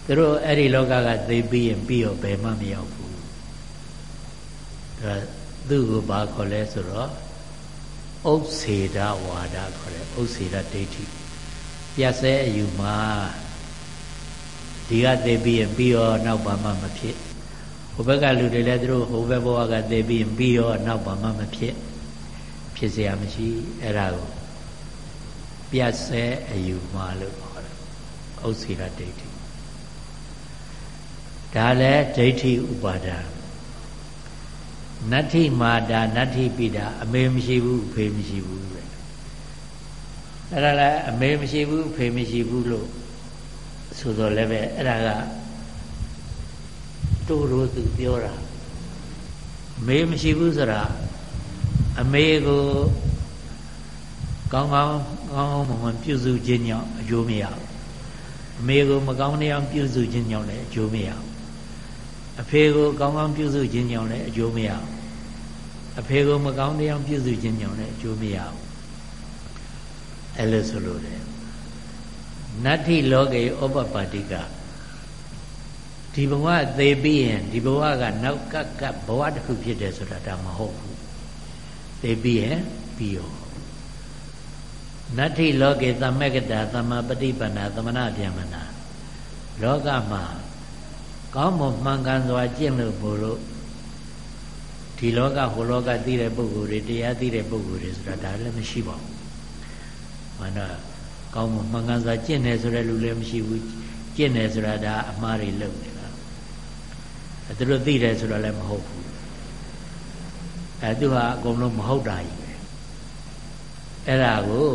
သူတို့အဲ့ဒီလောကကသိပြီးရင်ပြီးတော့ဘယ်မှမရောက်ဘူးဒါသူ့ကိုဘာခေါ်လဲဆိုတော့ဥစ္စေဒဝါဒခေါ်တယ်ဥစ္စေဒဒိဋ္ဌိပြတ်ဆဲအယူမှာဒီကသိပြီးရင်ပြီးတော့နောက်ဘာမှမဖြစ်ဟိုဘက်ကလူတွေလည်းသူတို့ဟိုဘက်ဘဝကသိပြီးရင်ပြီးတော့နောက်ဘာမှမဖြစ်ဖြစ်เสียမရှိအဲ့ဒါကိုပြတ်ဆဲအယူမှာလို့ခေါ်တယ်ဥစ္စေဒဒိဋ္ဌိ ိ ဒါလည်းဒိဋ္ဌိဥပါဒံနတ္ထိမာတာနတ္ထိပိတာအမေမရှိဘူးအဖေမရှိဘူးပဲအဲ့ဒါလည်းအမေမရှိဘူးအဖေမရှိဘူးလို့ဆိုတော့လည်းပဲအဲ့ဒါကတူတူသူပြောတာအမေမရှိဘူးဆိုတာအမေကိုကောင်းကောင်းကောင်းကောင်းမွန်ပြုစုခြင်းကြောင့်အကျိုးမရဘူးအမေကိုမကောင်းတဲ့အောင်ပြုစုခြင်းကြောင့်လည်းအကျိုးမရဘူး အဖေကိုကောင်းကောင်းပြုစုခြင်းကြောင့်လည်းအကျိုးမရဘူးအဖေကိုမကောင်းတဲ့အောင်ပြုစုခြင်းကြောင့်လည်းအကျိုးမရဘူးအဲ့လိုဆိုလို့တယ်နတ္ထိလောကေဩပပါတိကဒီဘဝသေပြီးရင်ဒီဘဝကနောက်ကပ်ကပ်ဘဝတစ်ခုဖြစ်တယ်ဆိုတာဒါမဟုတ်ဘူးသေပြီးရင်ပြီးရောနတ္ထိလောကေသမက္ကတာသမပฏิပန္နာသမဏဗျမနာလောကမှာ ကောင်းမွန်မှန်ကန်စွာကျင့်လို့မို့လို့ဒီလောကဟိုလောကသိတဲ့ပုဂ္ဂိုလ်တွေတရားသိတဲ့ပုဂ္ဂိုလ်တွေဆိုတာဒါလည်းမရှိပါဘူး။မှန်တော့ကောင်းမွန်မှန်ကန်စွာကျင့်တယ်ဆိုတဲ့လူလည်းမရှိဘူး။ကျင့်တယ်ဆိုတာဒါအမှားတွေလုပ်နေတာ။အဲသူတို့သိတယ်ဆိုတာလည်းမဟုတ်ဘူး။အဲသူဟာအကုန်လုံးမဟုတ်တာကြီးပဲ။အဲ့ဒါကို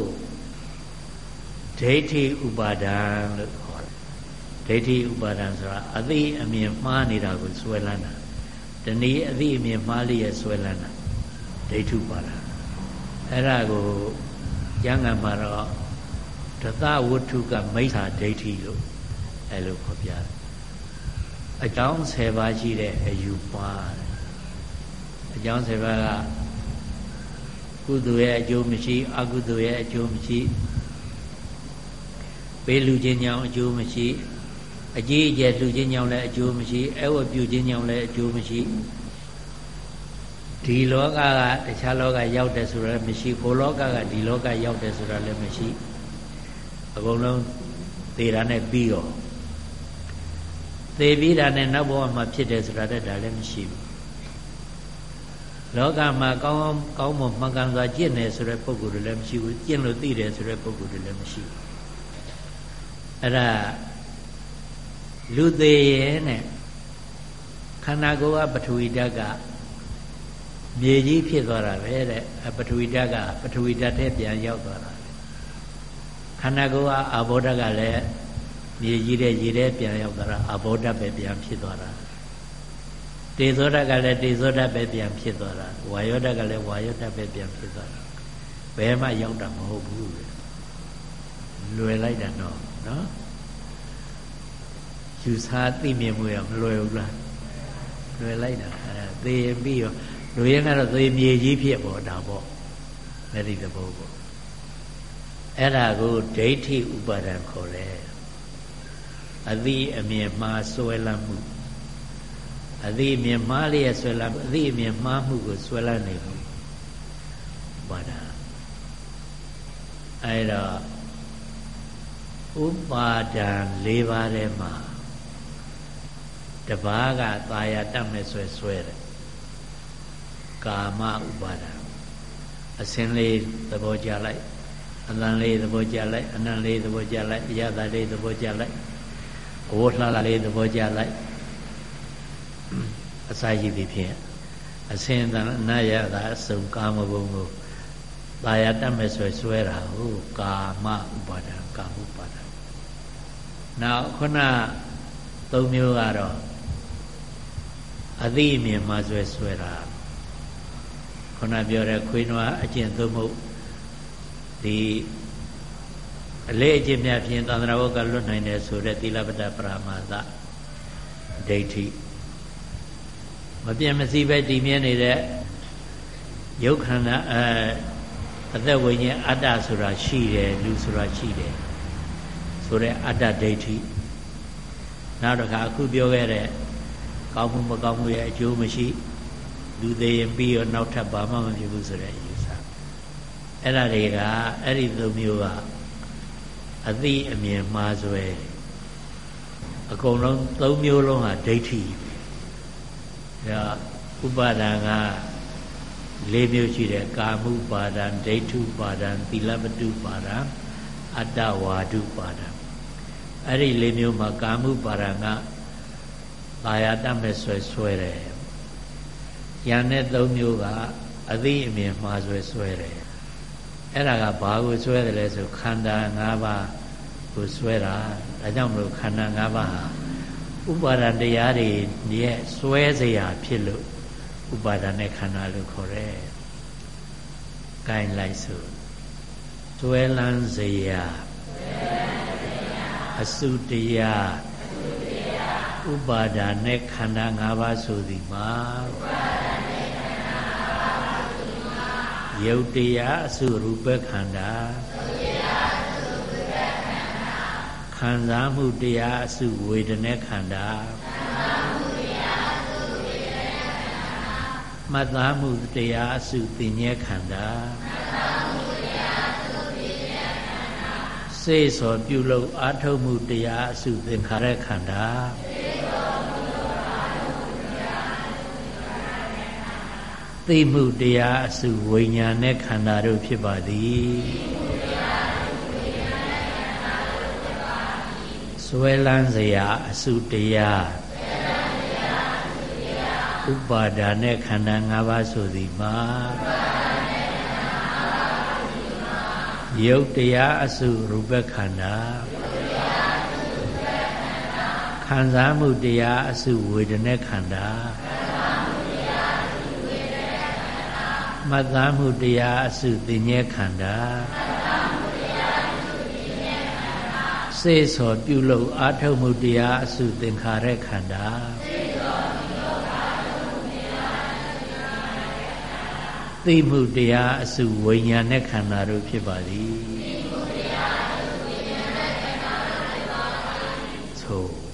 ဒိဋ္ဌိဥပါဒံလို့ ဒိဋ္ဌိဥပါဒံဆိုတာအသိအမြင်မှားနေတာကိုဆွဲလန်းတာတဏီအသိအမြင်မှားလျက်ဆွဲလန်းတာဒိဋ္ဌုပါဒအဲ့ဒါကိုကျမ်းဂန်မှာတော့ဒသဝတ္ထုကမိစ္ဆာဒိဋ္ဌိလို့အဲ့လိုခေါ်ပြတယ်အကြောင်း10ပါးရှိတဲ့အယူပါအကြောင်း10ပါးကကုသိုလ်ရဲ့အကျိုးမရှိအကုသိုလ်ရဲ့အကျိုးမရှိပေးလူချင်းကြောင့်အကျိုးမရှိ အကြီးအကျယ်လှူခြင်းကြောင့်လည်းအကျိုးမရှိအဝတ်ပြုခြင်းကြောင့်လည်းအကျိုးမရှိဒီလောကကတခြားလောကရောက်တယ်ဆိုတာလည်းမရှိဘိုလောကကဒီလောကရောက်တယ်ဆိုတာလည်းမရှိအကုန်လုံးသေတာနဲ့ပြီးရောသေပြီးတာနဲ့နောက်ဘဝမှာဖြစ်တယ်ဆိုတာလည်းဒါလည်းမရှိဘူးလောကမှာကောင်းကောင်းမွန်မှန်ကန်စွာကျင့်တယ်ဆိုတဲ့ပုဂ္ဂိုလ်တွေလည်းမရှိဘူးကျင့်လို့သိတယ်ဆိုတဲ့ပုဂ္ဂိုလ်တွေလည်းမရှိဘူးအဲ့ဒါ လူသေးရဲ့နဲ့ခန္ဓာကိုယ်ကပထဝီဓာတ်ကမြေကြီးဖြစ်သွားတာပဲတဲ့ပထဝီဓာတ်ကပထဝီဓာတ်ထဲပြန်ရောက်သွားတာခန္ဓာကိုယ်ကအာဘောဓာတ်ကလည်းမြေကြီးတဲ့ရေထဲပြန်ရောက်သွားတာအာဘောဓာတ်ပဲပြန်ဖြစ်သွားတာတေဇောဓာတ်ကလည်းတေဇောဓာတ်ပဲပြန်ဖြစ်သွားတာဝါယောဓာတ်ကလည်းဝါယောဓာတ်ပဲပြန်ဖြစ်သွားတာဘယ်မှရောက်တာမဟုတ်ဘူးလွယ်လိုက်တာတော့နော် ယူဆသိမြင်မှုရမလွယ်ဘူးလားလွယ်လိုက်တာအဲသေရင်ပြီးရောလူရင်းကတော့သေမြေကြီးဖြစ်ပေါ်တာပေါ့အဲ့ဒီသဘောပေါ့အဲ့ဒါကိုဒိဋ္ဌိဥပါဒံခေါ်တယ်အသည့်အမြင်မှားဆွဲလန်းမှုအသည့်အမြင်မှားလျက်ဆွဲလန်းအသည့်အမြင်မှားမှုကိုဆွဲလန်းနေမှုပါဒာအဲ့တော့ဥပါဒံ၄ပါးထဲမှာ တပါးကตายတတ်မဲ့ဆွဲဆွဲတယ်ကာမဥပါဒံအစင်းလေးသဘောကြလိုက်အတန်လေးသဘောကြလိုက်အနံလေးသဘောကြလိုက်အရသာလေးသဘောကြလိုက်အဝတ်လှလာလေးသဘောကြလိုက်အစာရှိသည်ဖြင့်အစင်းတန်အနရသာအစုံကာမဘုံကိုตายတတ်မဲ့ဆွဲဆွဲတာဟုတ်ကာမဥပါဒံကာမဥပါဒံနောက်ခုနသုံးမျိုးကတော့ အသိအမြင်မှဆွဲဆွဲတာခုနပြောတဲ့ခွေးနွားအကျင့်သုံးမှုဒီအလေးအကျင့်များဖြင့်သန္တရာဝကလွတ်နိုင်တယ်ဆိုတဲ့သီလပတ္တပရမာသဒိဋ္ဌိမပြတ်မစည်းပဲတည်မြဲနေတဲ့ယုတ်ခန္ဓာအဲအသက်ဝိညာဉ်အတ္တဆိုတာရှိတယ်လူဆိုတာရှိတယ်ဆိုတဲ့အတ္တဒိဋ္ဌိနောက်တစ်ခါအခုပြောခဲ့တဲ့ ကောင်းမှုမကောင်းမှုရဲ့အကျိုးမရှိလူသေးရင်ပြီးတော့နောက်ထပ်ဘာမှမဖြစ်ဘူးဆိုတဲ့အယူဆအဲ့ဒါတွေကအဲ့ဒီသုံးမျိုးကအသိအမြင်မှားစွဲအကုန်လုံးသုံးမျိုးလုံးဟာဒိဋ္ဌိဒါဥပါဒံက၄မျိုးရှိတယ်ကာမှုပါဒံဒိဋ္ဌုပါဒံသီလပတုပါဒံအတ္တဝါဒုပါဒံအဲ့ဒီ၄မျိုးမှာကာမှုပါဒံက သာယာတတ်မဲ့ဆွဲဆွဲတယ်။ယံတဲ့၃မျိုးကအသိအမြင်မှားဆွဲဆွဲတယ်။အဲ့ဒါကဘာကိုဆွဲတယ်လဲဆိုခန္ဓာ၅ပါးကိုဆွဲတာဒါကြောင့်မလို့ခန္ဓာ၅ပါးဟာဥပါဒံတရားတွေရဲ့ဆွဲเสียဖြစ်လို့ဥပါဒံနဲ့ခန္ဓာလို့ခေါ်တယ်။ကိုင်းလိုက်ဆိုဆွဲလန်းเสียအစုတရား ဥပါဒာနဲ့ခန္ဓာ၅ပါးဆိုသည်မှာဥပါဒာနဲ့ခန္ဓာ၅ပါးဆိုသည်မှာယုတ်တရားအစုရူပခန္ဓာယုတ်တရားအစုရူပခန္ဓာခံစားမှုတရားအစုဝေဒနာခန္ဓာခံစားမှုတရားအစုဝေဒနာခန္ဓာမှတ်သားမှုတရားအစုသိဉ္ဇခန္ဓာမှတ်သားမှုတရားအစုသိဉ္ဇခန္ဓာစေသောပြုလုပ်အာထုတ်မှုတရားအစုသင်္ခါရခန္ဓာ သိမှုတရားအစုဝိညာဉ်နဲ့ခန္ဓာတို့ဖြစ်ပါသည်ဆွဲလန်းစရာအစုတရားဥပါဒာနဲ့ခန္ဓာ၅ပါးဆိုသည်မှာယုတ်တရားအစုရူပခန္ဓာခံစားမှုတရားအစုဝေဒနာခန္ဓာ မှတ်သားမှုတရားအစုသိဉ္ဇခန္ဓာစေသောပြုလုပ်အာထုတ်မှုတရားအစုသင်္ခါရခန္ဓာသိမှုတရားအစုဝိညာဉ်နဲ့ခန္ဓာတို့ဖြစ်ပါသည်သို့အဲ့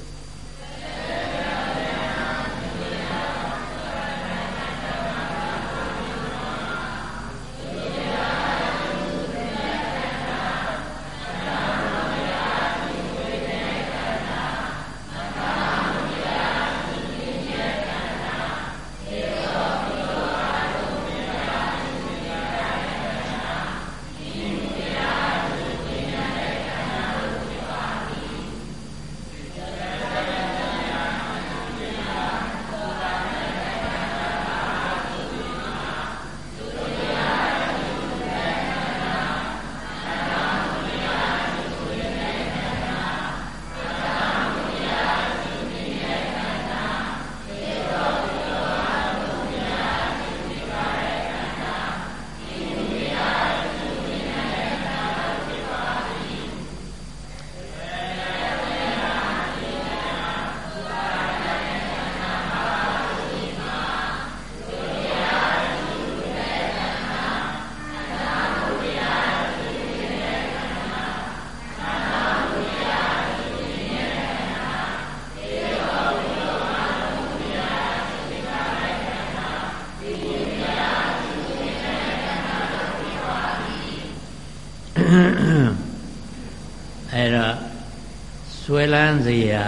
ဆွဲလန်းစရာ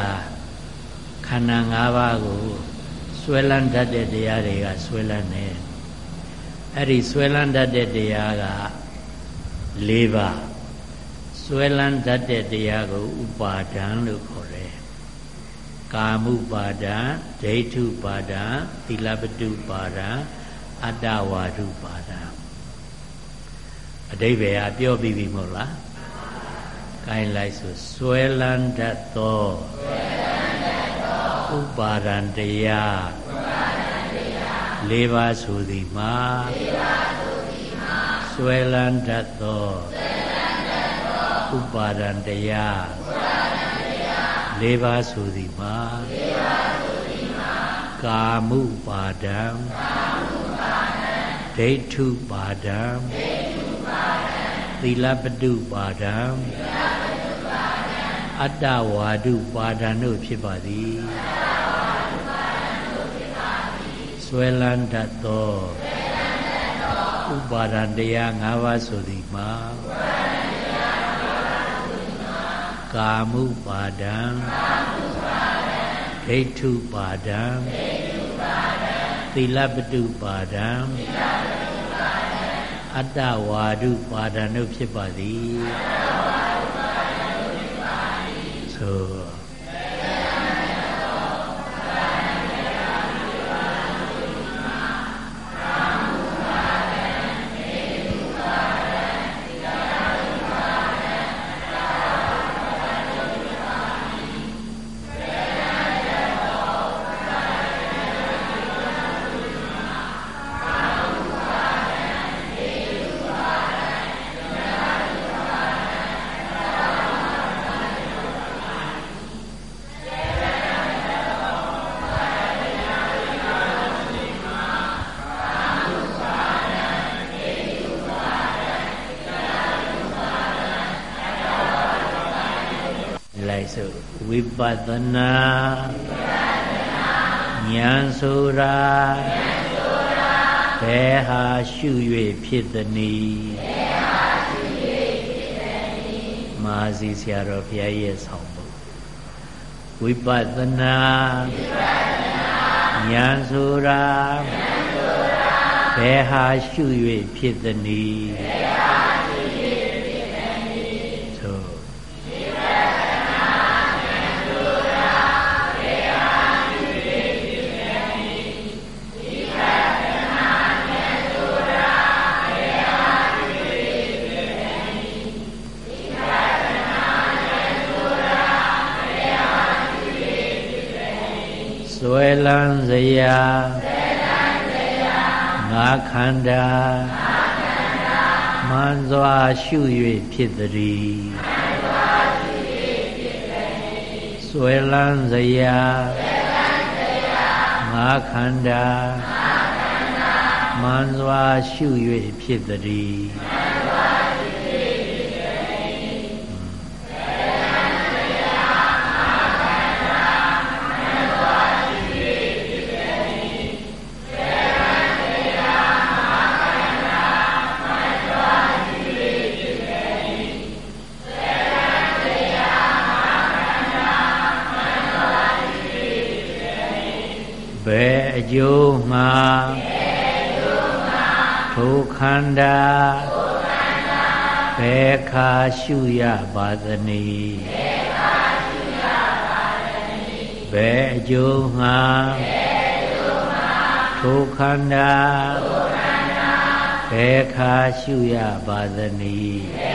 ခန္ဓာ၅ပါးကိုဆွဲလန်းတတ်တဲ့တရားတွေကဆွဲလန်းတယ်အဲ့ဒီဆွဲလန်းတတ်တဲ့တရားက၄ပါးဆွဲလန်းတတ်တဲ့တရားကိုဥပါဒံလို့ခေါ်တယ်ကာမှုပါဒံဒိဋ္ဌုပါဒံသီလပတုပါဒံအတ္တဝါဒုပါဒံအတိဘယ်ကပြောပြီးပြီမဟုတ်လား ကိုင်းလိုက်ဆိုဆွဲလန်းတတ်သောဥပါဒံတရားလေးပါးဆိုသည်မှာဆွဲလန်းတတ်သောဥပါဒံတရားလေးပါးဆိုသည်မှာကာမှုပါဒံဒိဋ္ဌုပါဒံသီလပတုပါဒံ အတ္တဝါဒုပါဒံတို့ဖြစ်ပါသည်ဆွဲလန်းတတ်သောဥပါဒံတရား၅ပါးဆိုသည်မှာကာမှုပါဒံဒိဋ္ဌုပါဒံသီလပတုပါဒံအတ္တဝါဒုပါဒံတို့ဖြစ်ပါသည် ဆို ပဿနာဉာဏ်ဆိုတာဘယ်ဟာရှု၍ဖြစ်သနည်းမာစီဆရာတော်ဘုရားရဲ့ဆောင်ဖို့ဝိပဿနာဉာဏ်ဆိုတာဘယ်ဟာရှု၍ဖြစ်သနည်း စရာငါခန္ဓာမှန်စွာရှု၍ဖြစ်သည်ဆွဲလန်းစရာငါခန္ဓာမှန်စွာရှု၍ဖြစ်သည် ကျိုးမှာထိုခန္ဓာဘယ်ခါရှုရပါသနည်းဘယ်အကျိုးငါထိုခန္ဓာဘယ်ခါရှုရပါသနည်း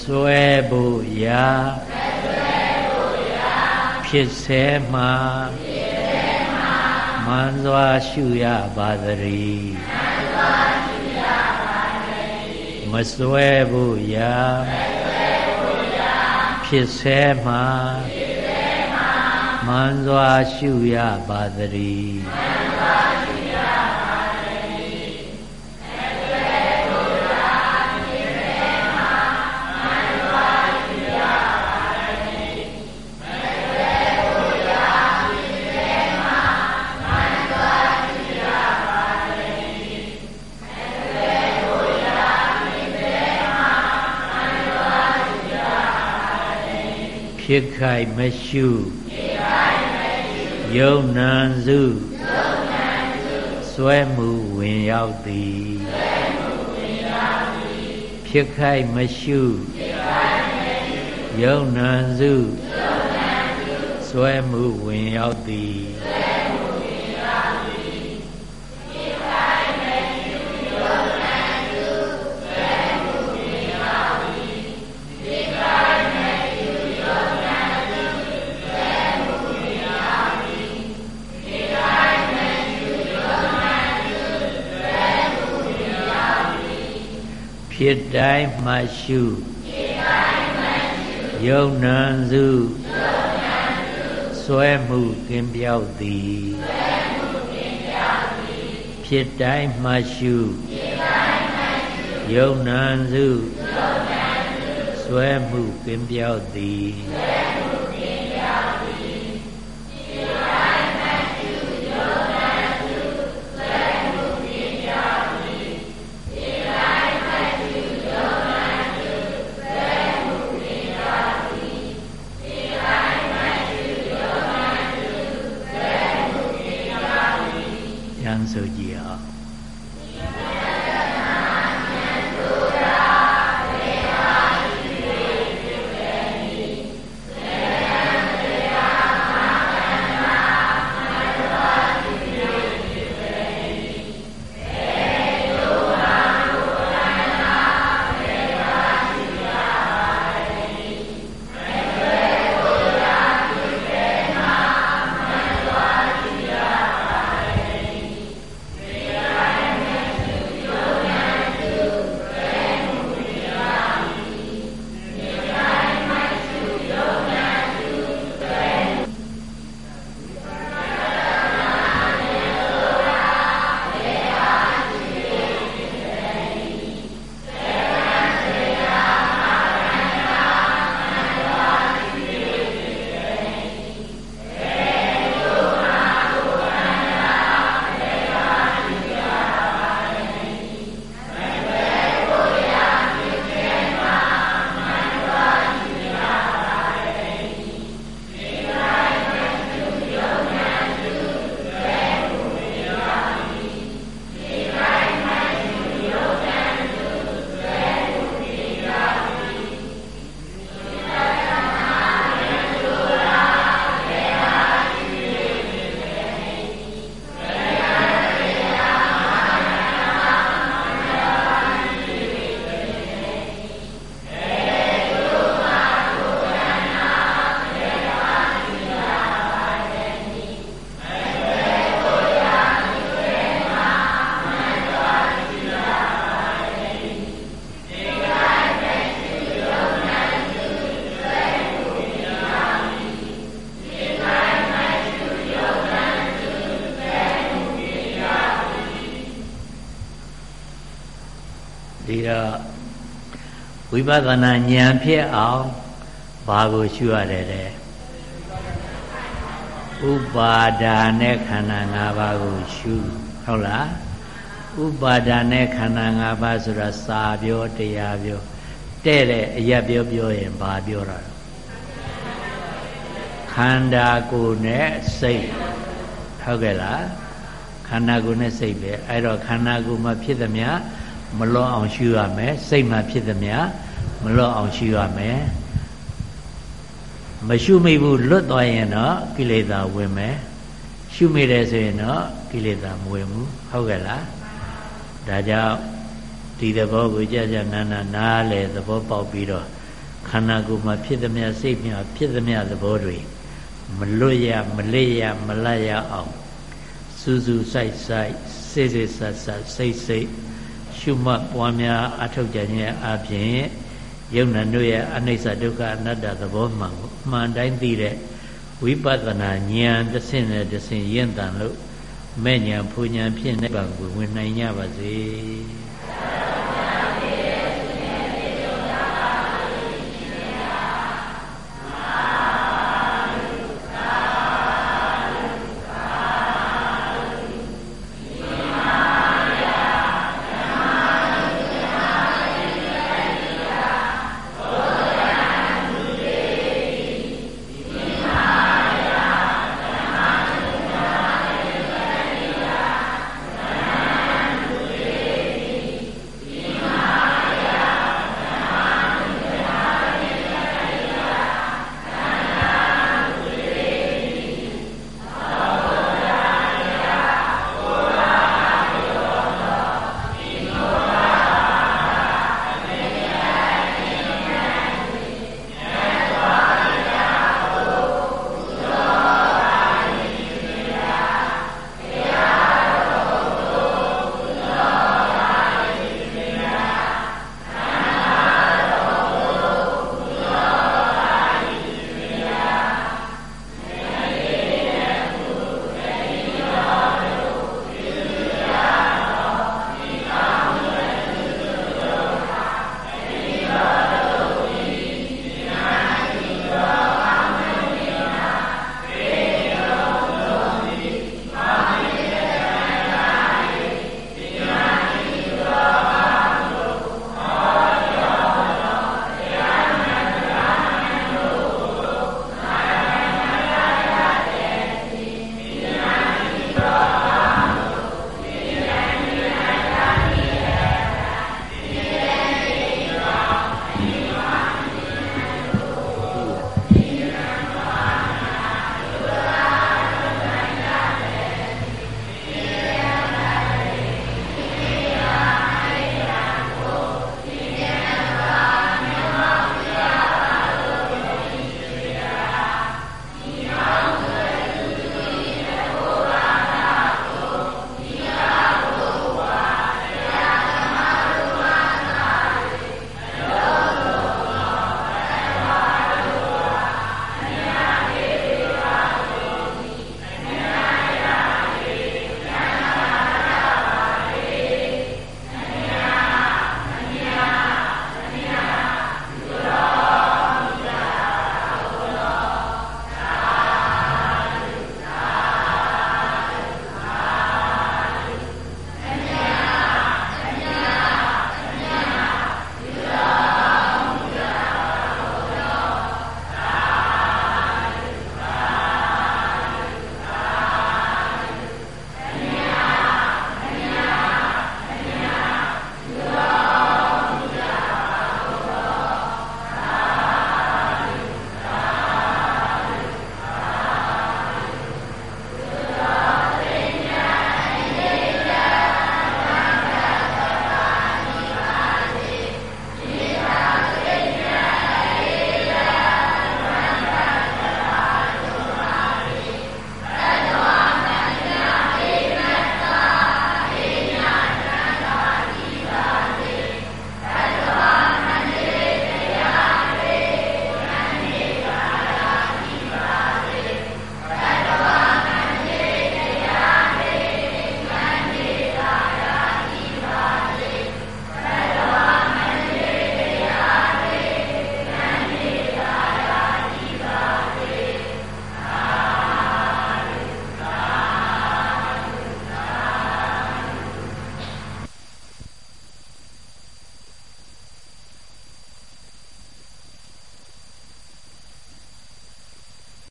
စွဲဖို့ရာဖြစ်စေမှာမှန်စွာရှုရပါသတည်းမစွဲဖို့ရာဖြစ်စေမှာမှန်စွာရှုရပါသတည်း ည်းဖြစ်ခိုက်မရှိယုံနံစုစွဲမှုဝင်ရောက်သည်ဖြစ်ခိုက်မရှုယုံနံစုစွဲမှုဝင်ရောက်သည် ဖြစ်တိုင်းမှရှုဖြစ်တိုင်းမှရှုယုံနံစုယုံနံစုစွဲမှုကင်းပြောက်သည်စွဲမှုကင်းပြောက်သည်ဖြစ်တိုင်းမှရှုဖြစ်တိုင်းမှရှုယုံနံစုယုံနံစုစွဲမှုကင်းပြောက်သည်စွဲ ပဿနာဉာဏ်ဖြစ်အောင်ဘာကိုရှုရတယ်တဲ့ဥပါဒါနဲ့ခန္ဓာ၅ပါးကိုရှုဟုတ်လားဥပါဒါနဲ့ခန္ဓာ၅ပါးဆိုတာစာပြောတရားပြောတဲ့တဲ့အရက်ပြောပြောရင်ဘာပြောတာခန္ဓာကိုယ်နဲ့စိတ်ဟုတ်ကဲ့လားခန္ဓာကိုယ်နဲ့စိတ်ပဲအဲ့တော့ခန္ဓာကိုယ်မှာဖြစ်သမျှမလွတ်အောင်ရှုရမယ်စိတ်မှာဖြစ်သမျှ မလွတ်အောင်ရှုရမယ်မရှုမိဘူးလွတ်သွားရင်တော့ကိလေသာဝင်မယ်ရှုမိတယ်ဆိုရင်တော့ကိလေသာမဝင်ဘူးဟုတ်ကဲ့လားဒါကြောင့်ဒီသဘောကိုကြာကြာနာနာနားလေသဘောပေါက်ပြီးတော့ခန္ဓာကိုယ်မှာဖြစ်သမျှစိတ်မြဖြစ်သမျှသဘောတွေမလွတ်ရမလေးရမလတ်ရအောင်စူးစူးဆိုင်ဆိုင်စိတ်စိတ်ဆတ်ဆတ်စိတ်စိတ်ရှုမှတ်ပွားများအထောက်ကြခြင်းအပြင် ယုံနာတို့ရဲ့အနိစ္စဒုက္ခအနတ္တသဘောမှန်ကိုမှန်တိုင်းသိတဲ့ဝိပဿနာဉာဏ်တစ်ဆင့်နဲ့တစ်ဆင့်ရင့်တန်လို့မဲ့ဉာဏ်ဖူဉာဏ်ဖြင့်နိဗ္ဗာန်ကိုဝင်နိုင်ကြပါစေ